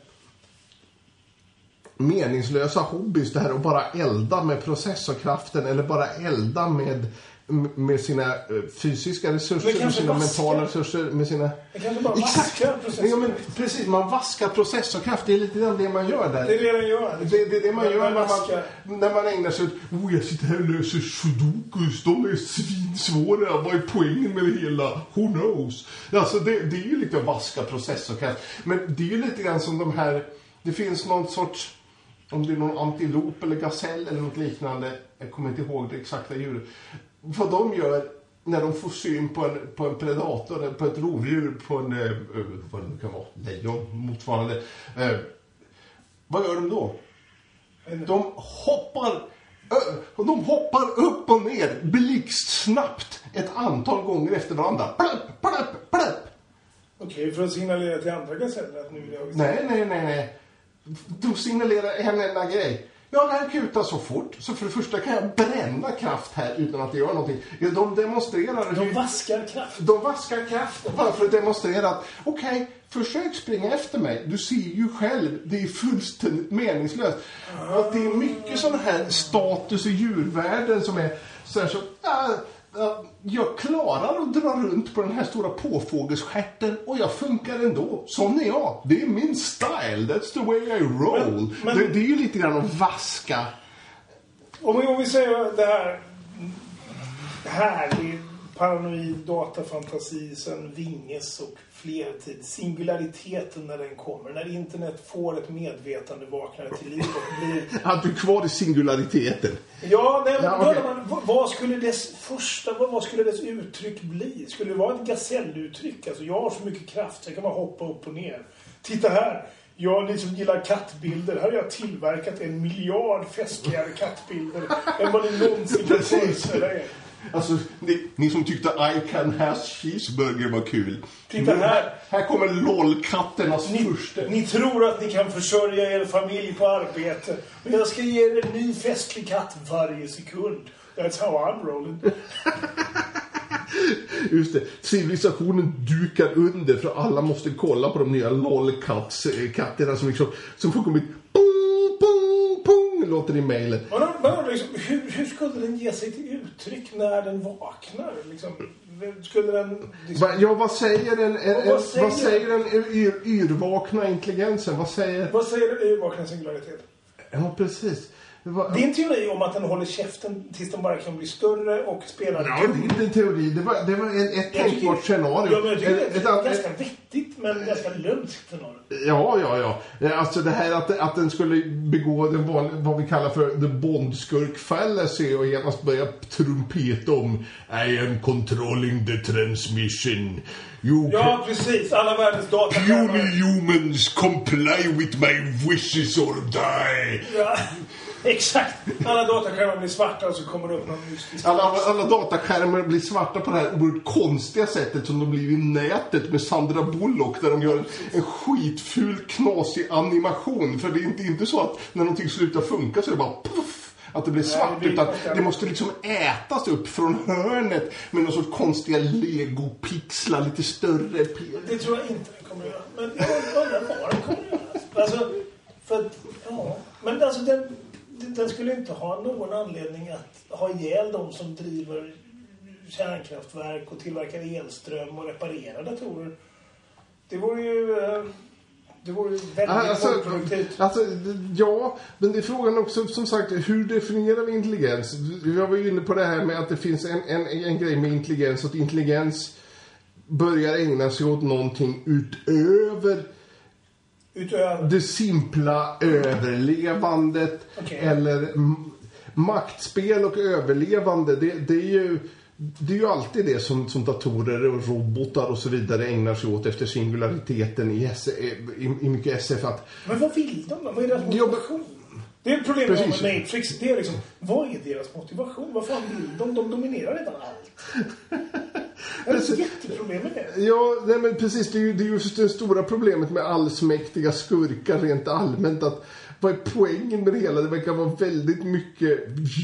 S1: meningslösa hobbys. Det här att bara elda med processorkraften eller bara elda med, med sina eh, fysiska resurser, med sina
S2: vaska.
S1: mentala resurser, med sina...
S2: Det kanske bara
S1: Exakt! Ja, men precis, man vaskar processorkraft. Det är lite grann det man gör där.
S2: Det är det den gör. liksom.
S1: Det, det är det man
S2: Den-
S1: gör när man, när man ägnar sig åt oh, jag sitter här och löser sudokus. De är svinsvåra. Vad är poängen med det hela? Who knows? Alltså det, det är ju lite att vaska processorkraft. Men det är ju lite grann som de här... Det finns någon sorts... Om det är någon antilop eller gasell eller något liknande. Jag kommer inte ihåg det exakta djuret. Vad de gör när de får syn på en, på en predator, på ett rovdjur, på en... Eh, eh, vad det nu kan vara, lejon, motsvarande. Eh, vad gör de då? De hoppar, ö, de hoppar upp och ner blixtsnabbt ett antal gånger efter varandra. Plupp, plupp, plupp.
S2: Okej, för att signalera till andra gaseller att nu är jag...
S1: Nej, nej, nej, nej. De signalerar en enda grej. Jag kan kuta så fort, så för det första kan jag bränna kraft här utan att det gör någonting. Ja, De demonstrerar
S2: De vaskar kraft.
S1: De vaskar kraften bara för att demonstrera att okej, försök springa efter mig. Du ser ju själv, det är fullständigt meningslöst. Att det är mycket sån här status i djurvärlden som är så här så, ja, ja, jag klarar att dra runt på den här stora påfågelstjärten och jag funkar ändå. Sån är jag. Det är min style. That's the way I roll.
S2: Men- men-
S1: Det, det är ju lite grann att vaska.
S2: Om vi, om vi säger det här härlig paranoid datafantasi sen Vinges och flertid. Singulariteten när den kommer. När internet får ett medvetande vaknar till liv och blir...
S1: Att du kvar i singulariteten.
S2: Ja, nej, men
S1: Ja,
S2: undrar man, vad- skulle dess första, vad, skulle dess uttryck bli? Skulle det vara ett gaselluttryck? Alltså jag har så mycket kraft så jag kan bara hoppa upp och ner. Titta här! Jag, ni som gillar kattbilder, här har jag tillverkat en miljard festligare kattbilder än vad ni någonsin kan föreställa er.
S1: Alltså, ni, ni som tyckte I can has cheeseburger var kul.
S2: Titta här.
S1: Här kommer LOL-katternas
S2: Ni,
S1: första.
S2: ni tror att ni kan försörja er familj på arbete. Men jag ska ge er en ny festlig katt varje sekund. That's how I'm rolling.
S1: Just det, civilisationen dukar under för alla måste kolla på de nya LOL-katterna som liksom, som får kommit låter i mejlen.
S2: Liksom, hur, hur skulle den ge sig till uttryck när den vaknar? Liksom, skulle den... Liksom,
S1: ja, vad säger den, en, en,
S2: vad säger
S1: vad säger den yr, yrvakna intelligensen? Vad säger...
S2: vad säger du i vakna singularitet?
S1: Ja, precis. Va,
S2: Det är en teori om att den håller käften tills den bara kan bli större och spelar
S1: Ja, det är inte en teori. Det var, det var ett tänkbart scenario.
S2: Ja, men jag tycker
S1: Ett-
S2: det
S1: ett
S2: är
S1: an-
S2: ganska vettigt men ganska lömskt scenario.
S1: Ja, ja, ja. Eh, Alltså det här att, att den skulle begå den van, vad vi kallar för the bondskurk fallacy och genast börja trumpeta om I am controlling the transmission. You
S2: Ja, precis. Alla världens dataskärmar.
S1: puny humans comply with my wishes or die.
S2: Ja, exakt. Alla dataskärmar blir svarta och så kommer det upp någon mystisk...
S1: Alla, alla dataskärmar blir svarta på det här oerhört konstiga sättet som de blir i nätet med Sandra Bullock där de gör en skitful knasig animation. För det är inte, inte så att när någonting slutar funka så är det bara puff att det blir svart.
S2: blir
S1: utan det måste liksom ätas upp från hörnet med någon sorts konstiga legopixlar, lite större.
S2: Det tror jag inte den kommer att göra. Men jag undrar vad den kommer att göra. Alltså, för att, ja. Men alltså den, den skulle inte ha någon anledning att ha ihjäl de som driver kärnkraftverk och tillverkar elström och reparerar datorer. Det vore ju... eh, Det vore ju väldigt
S1: Alltså, alltså, ja, men det är frågan också som sagt, hur definierar vi intelligens? Jag var ju inne på det här med att det finns en, en, en grej med intelligens, att intelligens börjar ägna sig åt någonting utöver
S2: Utöver...
S1: det simpla överlevandet
S2: Okej.
S1: eller maktspel och överlevande. Det, det är ju det är ju alltid det som, som datorer och robotar och så vidare ägnar sig åt efter singulariteten i, S, i, i mycket SF. Att,
S2: Men vad vill de? Vad är deras motivation? Det är problemet
S1: Precis.
S2: med Matrix. Det är liksom, vad är deras motivation? Vad fan vill de? De dominerar redan allt. Det är ett jätteproblem med det.
S1: Ja, nej men precis. Det är ju det är just det stora problemet med allsmäktiga skurkar rent allmänt. Att, vad är poängen med det hela? Det verkar vara väldigt mycket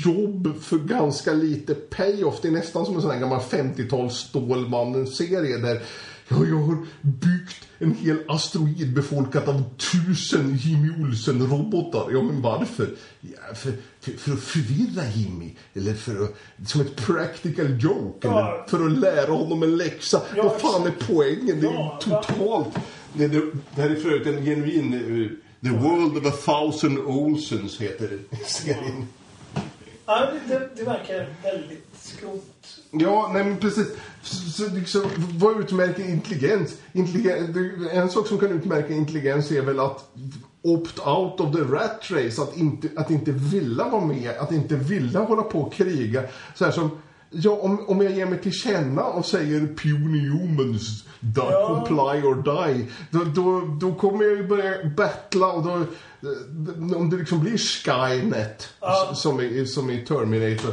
S1: jobb för ganska lite payoff. Det är nästan som en sån här gammal 50-tals Stålmannen-serie där ja, jag har byggt en hel asteroid befolkat av tusen Jimmy Olsen-robotar. Ja, men varför? Ja, för, för, för att förvirra Jimmy. Eller för att, som ett practical joke.
S2: Ja.
S1: Eller för att lära honom en läxa.
S2: Ja,
S1: Vad fan är poängen? Det är
S2: Ja,
S1: totalt... Det, det, det här är förut en genuin... eh, The World of a Thousand Olsens heter serien.
S2: Ja, det, det, verkar väldigt skumt.
S1: Ja, nej men precis. Så, så liksom, vad utmärker intelligens? intelligens? en sak som kan utmärka intelligens är väl att opt out of the rat race. Att inte, att inte vilja vara med, att inte vilja hålla på och kriga. Så här som, ja, om, om jag ger mig till känna och säger puny humans, die,
S2: Ja.
S1: comply or die. Då, då, då kommer jag ju börja battla och då, eh, om det liksom blir Skynet
S2: Ja.
S1: som, i, som i Terminator.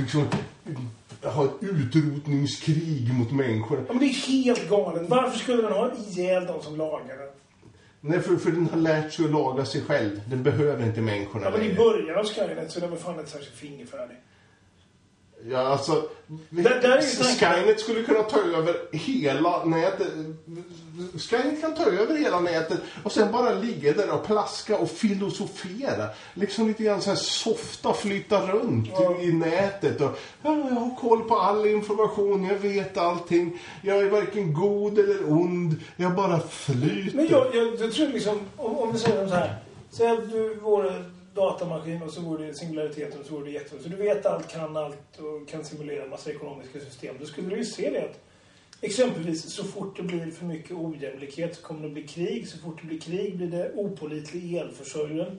S1: Liksom, ha ett utrotningskrig mot människor.
S2: Ja, men det är helt galet. Varför skulle den ha ihjäl de som lagar den?
S1: Nej, för, för den har lärt sig att laga sig själv. Den behöver inte människorna
S2: Ja, men i början av Skynet så är den väl fan inte särskilt fingerfärdig.
S1: Ja, alltså... vi-
S2: ju tanken.
S1: Skynet skulle kunna ta över hela nätet. Skynet kan ta över hela nätet och sen bara ligga där och plaska och filosofera. Liksom lite grann så här softa, flytta runt
S2: Ja.
S1: i nätet. Och, ja, jag har koll på all information, jag vet allting. Jag är varken god eller ond, jag bara flyter.
S2: Men jag, jag, jag tror liksom, om, om vi säger så här. Säg att du vore datamaskin och så vore det singulariteten och så vore det jättebra. Så du vet allt, kan allt och kan simulera en massa ekonomiska system. Då skulle du ju se det att exempelvis så fort det blir för mycket ojämlikhet så kommer det bli krig. Så fort det blir krig blir det opålitlig elförsörjning.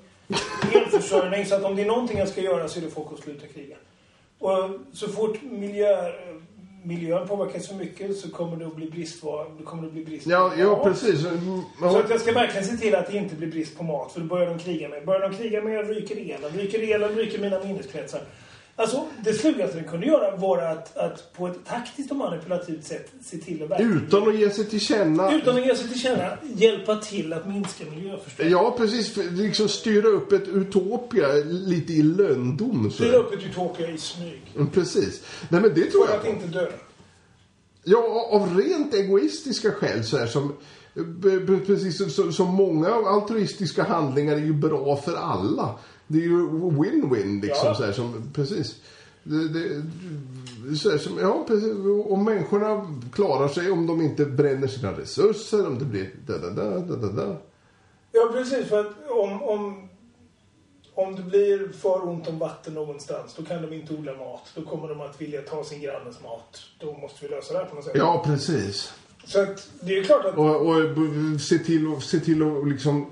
S2: Elförsörjning, så att om det är någonting jag ska göra så är det folk att sluta kriga. Och så fort miljö, miljön påverkas för mycket så kommer det att bli brist, det kommer att bli brist på
S1: Ja, ja
S2: mat.
S1: precis. Mm,
S2: Så
S1: ja.
S2: att jag ska verkligen se till att det inte blir brist på mat. För då börjar de kriga med. Börjar de kriga med ryker elen. Ryker elen, ryker mina minneskretsar. Alltså, det slugaste den kunde göra var att, att på ett taktiskt och manipulativt sätt se till att verkligen...
S1: Utan att ge sig till känna.
S2: Utan att ge sig till känna, hjälpa till att minska miljöförstöringen.
S1: Ja, precis. För Liksom styra upp ett utopia lite i lönndom. så.
S2: Styra upp ett utopia i smyg.
S1: Mm, Precis. Nej, men det tror
S2: För
S1: jag
S2: att
S1: på.
S2: inte dö.
S1: Ja, av rent egoistiska skäl så här som b- precis som många altruistiska handlingar är ju bra för alla. Det är ju win-win liksom
S2: Ja.
S1: så här som precis. Det, det, så här som, ja, precis. Om människorna klarar sig om de inte bränner sina resurser, om det blir da da da da da.
S2: Ja, precis. För att om, om, om det blir för ont om vatten någonstans, då kan de inte odla mat. Då kommer de att vilja ta sin grannes mat. Då måste vi lösa det här på något sätt.
S1: Ja, precis.
S2: Så att det är klart att...
S1: Och, och se till, se till att liksom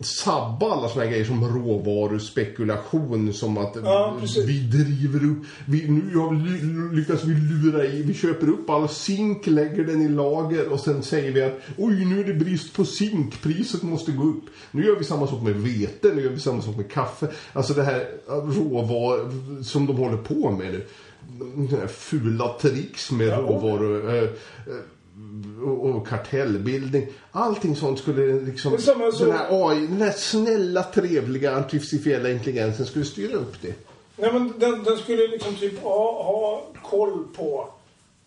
S1: sabba alla såna här grejer som råvaruspekulation som att
S2: Ja,
S1: vi driver upp, vi, nu har vi ly- lyckas vi lura i, vi köper upp all zink, lägger den i lager och sen säger vi att oj nu är det brist på zink, priset måste gå upp. Nu gör vi samma sak med vete, nu gör vi samma sak med kaffe. Alltså det här råvaror som de håller på med nu. Fula tricks med
S2: Ja,
S1: råvaror. Och, och kartellbildning. Allting sånt skulle liksom...
S2: Samma som-
S1: Den här AI, den här snälla, trevliga, artificiella intelligensen skulle styra upp det.
S2: Nej, men den, den skulle liksom typ ha, ha koll på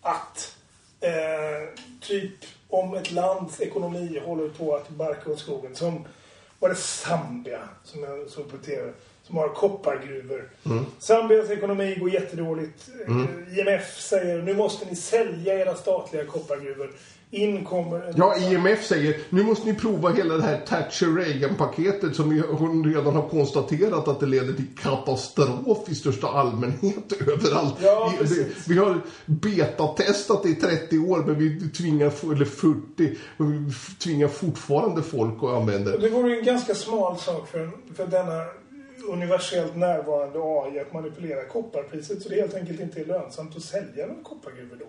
S2: att eh, typ om ett lands ekonomi håller på att barka åt skogen. Som var det Zambia som jag såg på TV. Som har koppargruvor. Zambias ekonomi går jättedåligt. Eh, IMF säger nu måste ni sälja era statliga koppargruvor. In kommer
S1: Ja, IMF säger nu måste ni prova hela det här Thatcher-Reagan-paketet som vi- hon redan har konstaterat att det leder till katastrof i största allmänhet överallt.
S2: Ja,
S1: I-
S2: precis.
S1: det- vi har betatestat det i 30 år men vi tvingar, eller 40, men vi tvingar fortfarande folk att använda det.
S2: Det vore en ganska smal sak för, för denna universellt närvarande AI att manipulera kopparpriset så det helt enkelt inte är lönsamt att sälja någon koppargruvor då.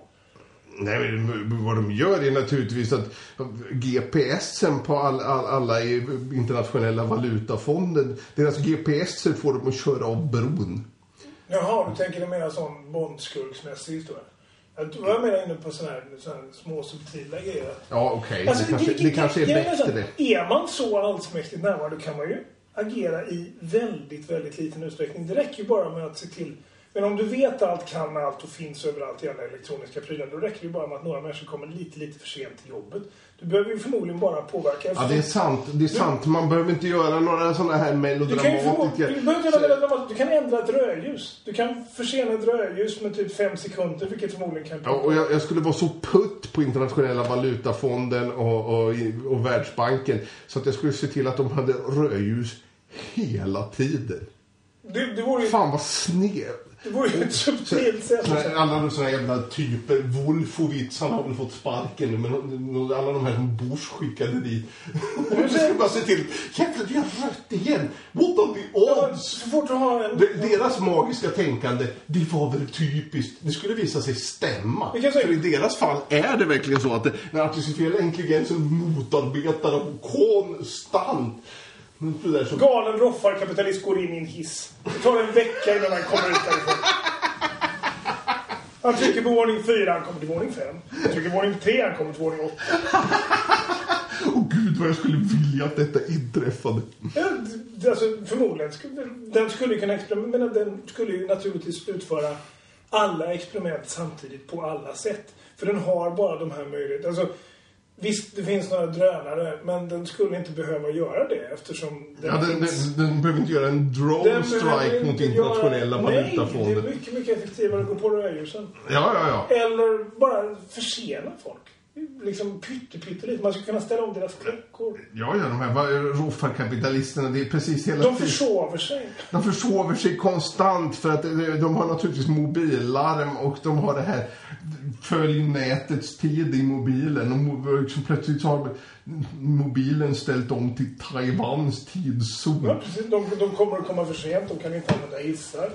S1: Nej, men vad de gör är naturligtvis att GPSen på all, all, alla internationella valutafonden, deras GPSer får dem att köra av bron.
S2: Jaha, du tänker dig mer sån bondskurksmässig historia. Jag var mer inne på sådana här, såna här små subtila grejer.
S1: Ja, okej.
S2: Alltså,
S1: det, kanske, det kanske är bättre.
S2: Är man så allsmäktigt närvarande kan man ju agera i väldigt, väldigt liten utsträckning. Det räcker ju bara med att se till men om du vet allt, kan allt och finns överallt i alla elektroniska prylar, då räcker det ju bara med att några människor kommer lite, lite för sent till jobbet. Du behöver ju förmodligen bara påverka.
S1: Ja, det är sant. Det är sant. Man behöver inte göra några sådana här
S2: Du kan ju
S1: melodramatiska...
S2: du. Du kan ändra ett rödljus. Du kan försena ett rödljus med typ fem sekunder, vilket förmodligen kan...
S1: Ja, och jag, jag skulle vara så putt på internationella valutafonden och, och, och Världsbanken så att jag skulle se till att de hade rödljus hela tiden.
S2: Det, det vore ju,
S1: Fan vad sned.
S2: det vore ju ett subtilt sätt.
S1: Såna här- Alla sådana jävla typer. Wolfowitz, han har väl fått sparken nu, men alla de här som Bush skickade dit. Jag skulle bara se till, jävlar vi har rött igen. What are the
S2: Ja,
S1: odds?
S2: Så fort du har en...
S1: De- Deras magiska tänkande, det var väl typiskt. Det skulle visa sig stämma. För i deras fall är det verkligen så att den artificiella intelligensen motarbetar dem konstant.
S2: Galen roffarkapitalist går in i en hiss. Det tar en vecka innan han kommer ut därifrån. Han trycker på våning fyra, han kommer till våning fem. Han trycker på våning tre, han kommer till våning åtta.
S1: Åh gud vad jag skulle vilja att detta inträffade.
S2: Ja, Alltså, förmodligen den skulle kunna experimentera, men den skulle ju naturligtvis utföra alla experiment samtidigt på alla sätt. För den har bara de här möjligheterna. Alltså, visst, det finns några drönare, men den skulle inte behöva göra det eftersom den
S1: Ja, den,
S2: finns...
S1: den, den behöver inte göra en drone strike mot
S2: inte
S1: internationella
S2: göra- Nej, det
S1: valutafonden.
S2: är mycket, mycket effektivare att gå på rödljusen.
S1: Ja, ja, ja.
S2: Eller bara försena folk. Liksom pytte, pytte lite. Man skulle kunna ställa om deras klockor.
S1: Ja, ja, de här roffarkapitalisterna, det är precis hela
S2: De försover sig.
S1: De försover sig konstant för att de de har naturligtvis mobillarm och de har det här följ nätets tid i mobilen. Och liksom plötsligt så har mobilen ställt om till Taiwans
S2: Ja,
S1: tidszon.
S2: precis. De, de kommer att komma för sent. De kan inte använda hissar.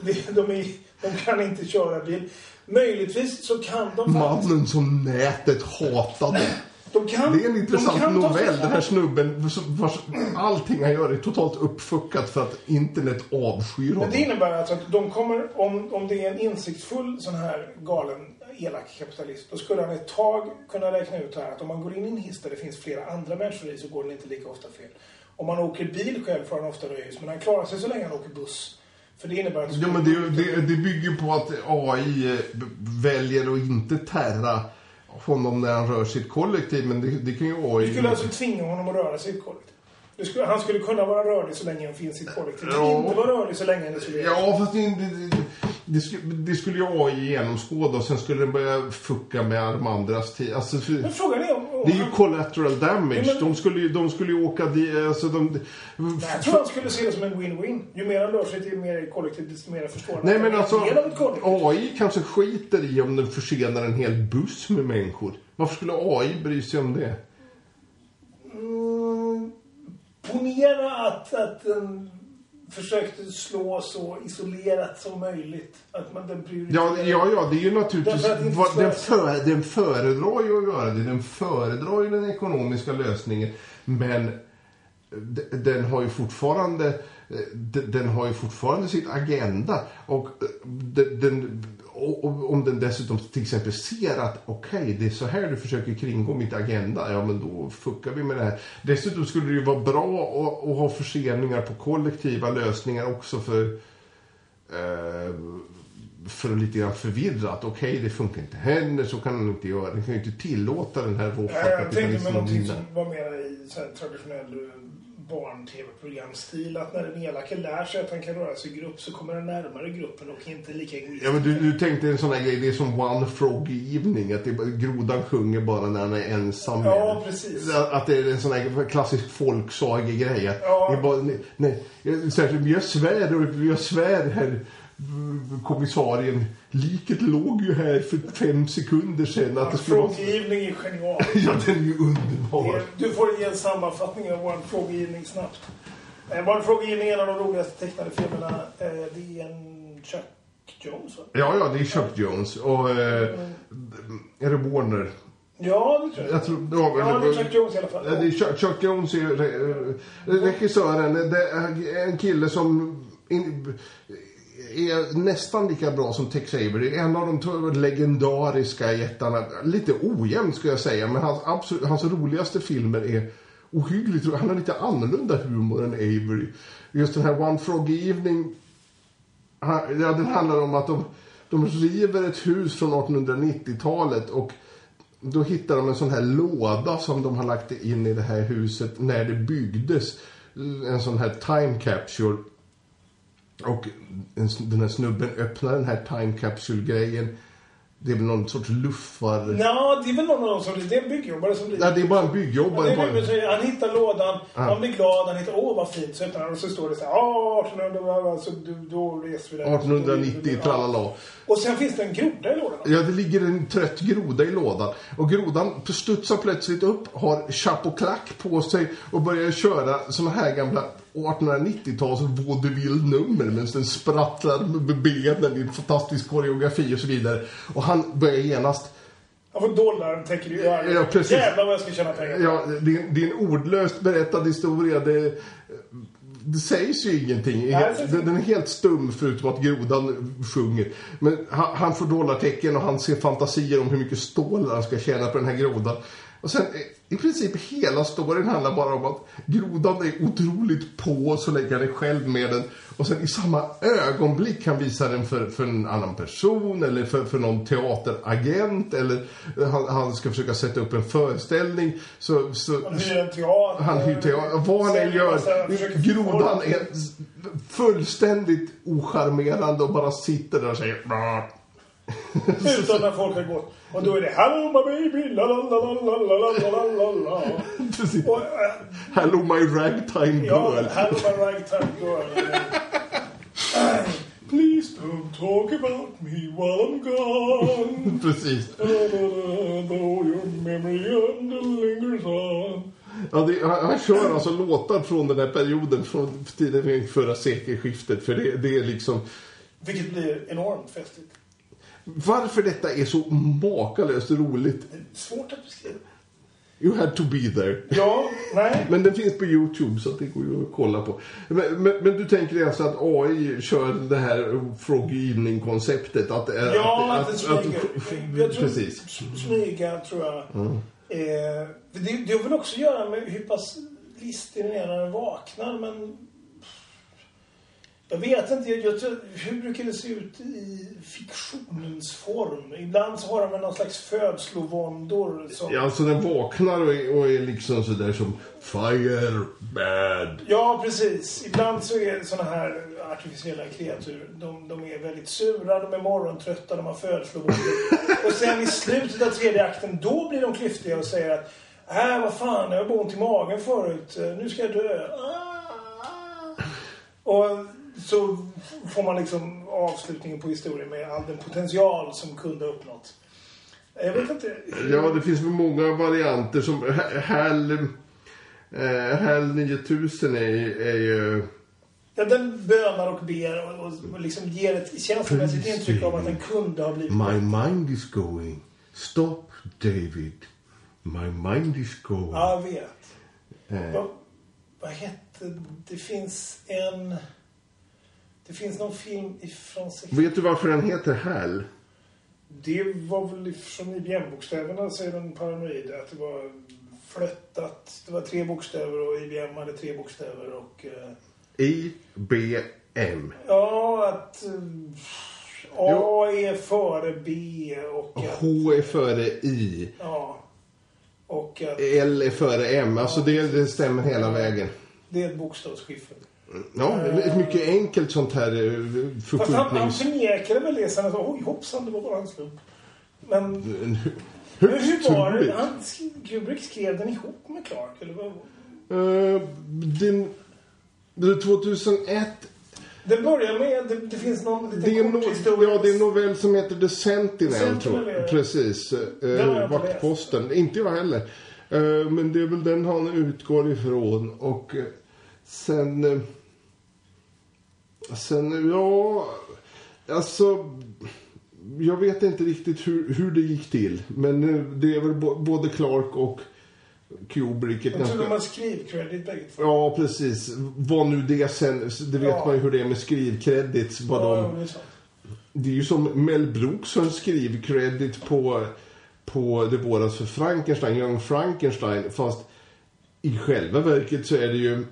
S2: De, de, är, de kan inte köra bil. Möjligtvis så kan de.
S1: Mannen som nätet hatade.
S2: De kan,
S1: Det är en intressant novell. Den här snubben, vars allting han gör är totalt uppfuckat för att internet avskyr
S2: Men
S1: honom.
S2: det innebär alltså att de kommer, om, om det är en insiktsfull sån här galen elak kapitalist, då skulle han ett tag kunna räkna ut här att om man går in i en hiss där det finns flera andra människor i så går den inte lika ofta fel. Om man åker bil själv får han ofta röjhus, men han klarar sig så länge han åker buss. För det innebär att...
S1: Ja, men det, det, det bygger på att AI eh, väljer att inte terra honom när han rör sitt kollektiv. Men det, det kan ju AI...
S2: Du skulle alltså tvinga honom att röra ett kollektiv. Skulle, han skulle kunna vara rörlig så länge han finns i ett kollektiv.
S1: Ja.
S2: inte vara rörlig så länge han är isolerad.
S1: Ja, fast det, det, det, skulle, det skulle ju AI genomskåda och sen skulle den börja fucka med de andras tid. Alltså,
S2: Men frågan är om... om
S1: det är ju collateral damage.
S2: Men-
S1: De skulle ju, de skulle ju åka dit, alltså de...
S2: Nej, jag tror han skulle se det som en win-win. Ju mer han rör sig till mer i kollektiv, desto mer förstår han.
S1: Nej
S2: att
S1: men alltså,
S2: en.
S1: AI kanske skiter i om den försenar en hel buss med människor. Varför skulle AI bry sig om det?
S2: Mm, ponera att, att den försökte slå så isolerat som möjligt. Att man den prioriterar.
S1: Ja, ja, ja, det är ju naturligtvis... Vad- Den, för, den föredrar ju att göra det. Den föredrar ju den ekonomiska lösningen. Men den har ju fortfarande... Den har ju fortfarande sitt agenda. Och eh, den, och- och om den dessutom till exempel ser att okej, det är så här du försöker kringgå mitt agenda. Ja, men då fuckar vi med det här. Dessutom skulle det ju vara bra att, att ha förseningar på kollektiva lösningar också för eh, för att lite grann förvirra att okej, det funkar inte heller, så kan den inte göra. Den kan ju inte tillåta den här
S2: Nej, jag tänkte
S1: att
S2: någonting som var mer i så här, traditionell eh, barn-tv-programstil. Att när den elake lär sig att han kan röra sig i grupp så kommer han närmare gruppen och inte lika egoistisk.
S1: Ja, men du, du tänkte en sån här grej, det är som One Frog Evening, att det, grodan sjunger bara när han är ensam.
S2: Ja, precis.
S1: Att, att det är en sån här klassisk folksagegrej.
S2: Ja.
S1: det är bara, nej, nej, särskilt, jag svär, jag svär här, kommissarien, liket låg ju här för fem sekunder sedan. Att det skulle vara...
S2: Frågegivning är genial.
S1: Ja, den är ju underbar.
S2: Du får ge en sammanfattning av vår frågegivning snabbt. Eh, Vår frågegivning är en av de roligaste tecknade filmerna. Eh, Det är en Chuck Jones, va?
S1: Ja, ja, det är Chuck Jones. Och eh, är det Warner?
S2: Ja, det tror jag.
S1: Jag tror, ja,
S2: Ja, det är Chuck Jones i alla fall.
S1: det är Chuck, Chuck Jones är ju re, eh, regissören. Det är en kille som in, är nästan lika bra som Tex Avery. En av de legendariska jättarna. Lite ojämn, skulle jag säga, men hans, absolut, hans roligaste filmer är ohyggligt Han har lite annorlunda humor än Avery. Just den här One Frog Evening han- Ja, den handlar om att de, de river ett hus från 1890-talet och då hittar de en sån här låda som de har lagt in i det här huset när det byggdes. En sån här time capsule. Och en, den här snubben öppnar den här time capsule-grejen. Det är väl någon sorts luffar...
S2: Ja, det är väl någon av som... Det är en byggjobbare som blir...
S1: Nej, det är bara en byggjobbare.
S2: Ja, det är
S1: bara-
S2: det, så han hittar lådan, han blir glad, han hittar åh vad fint, så öppnar han och så står det så här, "Ah, 1800, alltså, du- då reser vi där.
S1: 1890, tralala.
S2: Och sen finns det en groda i lådan.
S1: Ja, det ligger en trött groda i lådan. Och grodan studsar plötsligt upp, har chapp och klack på sig och börjar köra såna här gamla 1890-tals vaudeville-nummer medan den sprattlar med benen i fantastisk koreografi och så vidare. Och han börjar genast
S2: Han får dollar, täcker i ögonen.
S1: Ja, precis.
S2: Jävlar vad jag ska tjäna pengar.
S1: Ja, det, är- det är en ordlöst berättad historia. Det, det sägs ju ingenting.
S2: Nej,
S1: Den, den är helt stum förutom att grodan sjunger. Men han, han får dollartecken och han ser fantasier om hur mycket stål han ska tjäna på den här grodan. Och sen eh, i princip hela storyn handlar bara om att grodan är otroligt på så länge han är själv med den. Och sen i samma ögonblick han visar den för, för en annan person eller för, för någon teateragent eller eh, han, han ska försöka sätta upp en föreställning. Så, så,
S2: Han hyr en teater.
S1: han hyr teater. Vad han än gör. Grodan är fullständigt ocharmerande och bara sitter där och säger.
S2: Utan när folk har gått. Och då är det Hello my baby, la la la la la la la la la. Och, äh,
S1: Hello my ragtime
S2: ja,
S1: girl.
S2: Hello my ragtime girl. Please don't talk about me while I'm gone.
S1: Precis.
S2: Da, da, da, Though your memory lingers on.
S1: Ja, det, han, han kör alltså låtar från den här perioden, från tiden förra sekelskiftet. För det, det är liksom...
S2: Vilket blir enormt festligt.
S1: Varför detta är så makalöst roligt.
S2: Svårt att beskriva.
S1: You had to be there.
S2: Ja, nej.
S1: Men den finns på Youtube så att det går ju att kolla på. Men, men, men du tänker alltså att AI kör det här frågegivning-konceptet? Att, det är-
S2: Ja, att det smyger. Jag tror,
S1: precis.
S2: Smyga, tror jag. Eh, det, det har väl också att göra med hur pass listig den är när den vaknar, men... Jag vet inte. Jag, jag, hur brukar det se ut i fiktionens form? Ibland så har de någon slags födslovåndor som...
S1: Ja, alltså den vaknar och är, och är liksom sådär som Fire bad.
S2: Ja, precis. Ibland så är såna här artificiella kreatur, de, de är väldigt sura, de är morgontrötta, de har födslovåndor. och sen i slutet av tredje akten, då blir de klyftiga och säger att Äh, vad fan, jag har ont i magen förut, nu ska jag dö. Och så får man liksom avslutningen på historien med all den potential som kunde uppnått. Jag vet inte.
S1: Ja, det finns väl många varianter som HAL, HAL 9000 är, är ju...
S2: Ja, den bönar och ber och, och, och liksom ger ett känslomässigt intryck av att den kunde ha blivit
S1: My mind is going. Stop David. My mind is going.
S2: Ja, jag vet.
S1: Eh,
S2: Vad, vad hette... Det finns en... Det finns någon film ifrån...
S1: vet du varför den heter HAL?
S2: Det var väl från IBM-bokstäverna, säger den paranoid. Att det var flyttat. Det var tre bokstäver och IBM hade tre bokstäver. Och, eh,
S1: IBM.
S2: ja, att... eh, A är före B och att...
S1: H är före I.
S2: Ja. Och att...
S1: L är före M. Alltså det, det stämmer hela vägen.
S2: Det är ett bokstavsskiffel.
S1: Ja, ett mycket enkelt sånt här eh,
S2: Fast han, han
S1: förskjutnings...
S2: förnekade väl det sen. Oj, hoppsan, det var bara en slump. Men hur var det? Han, Kubrick skrev den ihop med Clark? Eller vad?
S1: Eh, den, det 2001
S2: Den börjar med, det, det finns någon
S1: Det är,
S2: liten
S1: no,
S2: kort historia.
S1: ja, det är en novell som heter The Sentinel,
S2: Sentinel
S1: tror jag.
S2: det.
S1: Precis.
S2: Jag
S1: Eh,
S2: inte
S1: vaktposten. Inte jag heller. Eh, men det är väl den han utgår ifrån. Och sen... Sen, ja... Alltså... Jag vet inte riktigt hur, hur det gick till. Men det är väl både Clark och Kubrick
S2: Jag tror de
S1: ganska...
S2: har skrivkredit bägge två.
S1: Ja, precis. Vad nu det sen... Det vet
S2: Ja.
S1: man ju hur det är med skrivkredits. Vad
S2: Ja,
S1: de...
S2: det är sant.
S1: Det är ju som Mel Brooks har skrivkredit på, på Det våras för Frankenstein, Young Frankenstein. Fast i själva verket så är det ju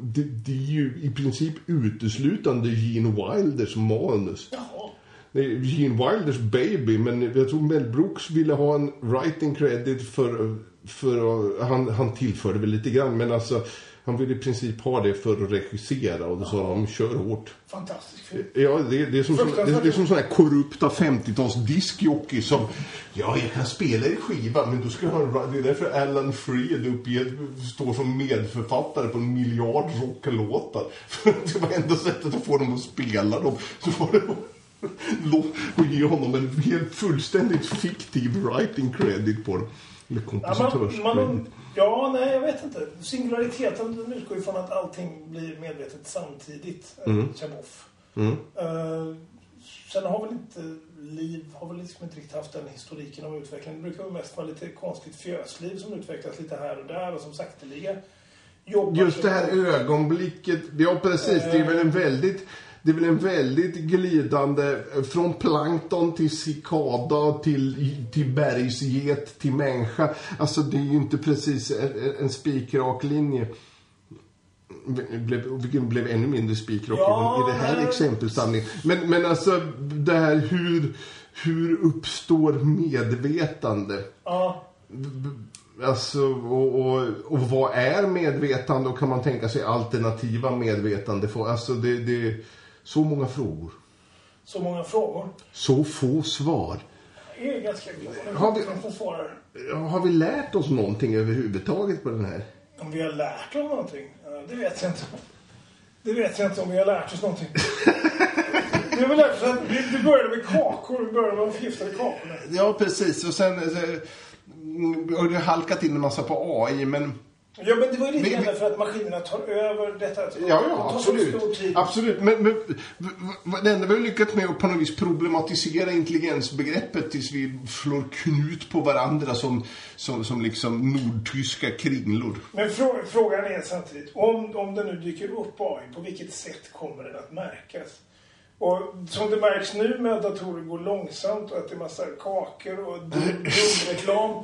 S1: det, det är ju i princip uteslutande Gene Wilders manus.
S2: Jaha.
S1: Det är Gene Wilders baby, men jag tror Mel Brooks ville ha en writing credit för, för han, han tillförde väl lite grann, men alltså han ville i princip ha det för att regissera och då sa de kör hårt.
S2: Fantastisk film.
S1: Ja, det, det är som, som, det, det är som sådana här korrupta 50-tals diskjockey som Ja, jag kan spela i skiva, men då ska jag ha Det är därför Alan Freed uppger, står som medförfattare på en miljard rocklåtar. För det var enda sättet att få dem att spela dem. Så var det att ge honom en helt fullständigt fiktiv writing credit på dem. Eller
S2: Ja, man, man, ja, nej, jag vet inte. Singulariteten den utgår ifrån att allting blir medvetet samtidigt. Mm. Chaboff.
S1: Mm.
S2: Uh, sen har väl inte Liv har väl liksom inte riktigt haft den historiken av utveckling. Det brukar väl mest vara lite konstigt fjösliv som utvecklas lite här och där och som sakteliga jobbar
S1: Just det här ögonblicket, ja precis, det är väl en väldigt det är väl en väldigt glidande, från plankton till cikada till, till bergsget till människa. Alltså det är ju inte precis en, en spikrak linje. Blev, vilken blev ännu mindre spikrak
S2: Ja,
S1: i det här
S2: men-
S1: exempelsamlingen. Men, men alltså det här hur, hur uppstår medvetande?
S2: Ja,
S1: Alltså, och, och, och vad är medvetande och kan man tänka sig alternativa medvetande? För, alltså, det, det så många frågor.
S2: så många frågor.
S1: Så få svar.
S2: Jag är ganska.
S1: Har vi-. Har vi lärt oss någonting överhuvudtaget på den här?
S2: Om vi har lärt oss någonting? Det vet jag inte. Det vet jag inte om vi har lärt oss någonting. Vi har väl oss att vi, vi började med kakor. Vi började med de förgiftade kakorna.
S1: Ja, precis. Och sen har det halkat in en massa på AI, men...
S2: Ja, men det var ju lite grann för att maskinerna tar över detta.
S1: Ja,
S2: Det
S1: ja,
S2: så
S1: absolut. Absolut. Men, men det enda vi har lyckats med att på något vis problematisera intelligensbegreppet tills vi slår knut på varandra som, som, som liksom nordtyska kringlor.
S2: Men frå- frågan är samtidigt, om, om den nu dyker upp AI, på vilket sätt kommer den att märkas? Och som det märks nu med att datorer går långsamt och att det är massa kakor och dum- dumreklam. Eh,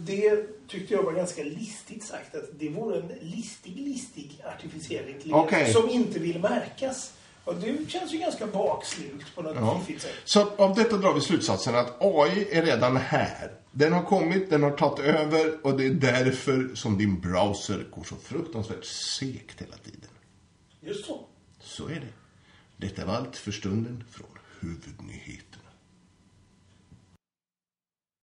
S2: det tyckte jag var ganska listigt sagt. Att det vore en listig, listig artificiell intelligens
S1: Okej.
S2: som inte vill märkas. Och det känns ju ganska bakslugt på något
S1: Ja.
S2: fiffigt sätt.
S1: Så av detta drar vi slutsatsen att AI är redan här. Den har kommit, den har tagit över och det är därför som din browser går så fruktansvärt segt hela tiden.
S2: Just så.
S1: Så är det. Detta var allt för stunden från huvudnyheter.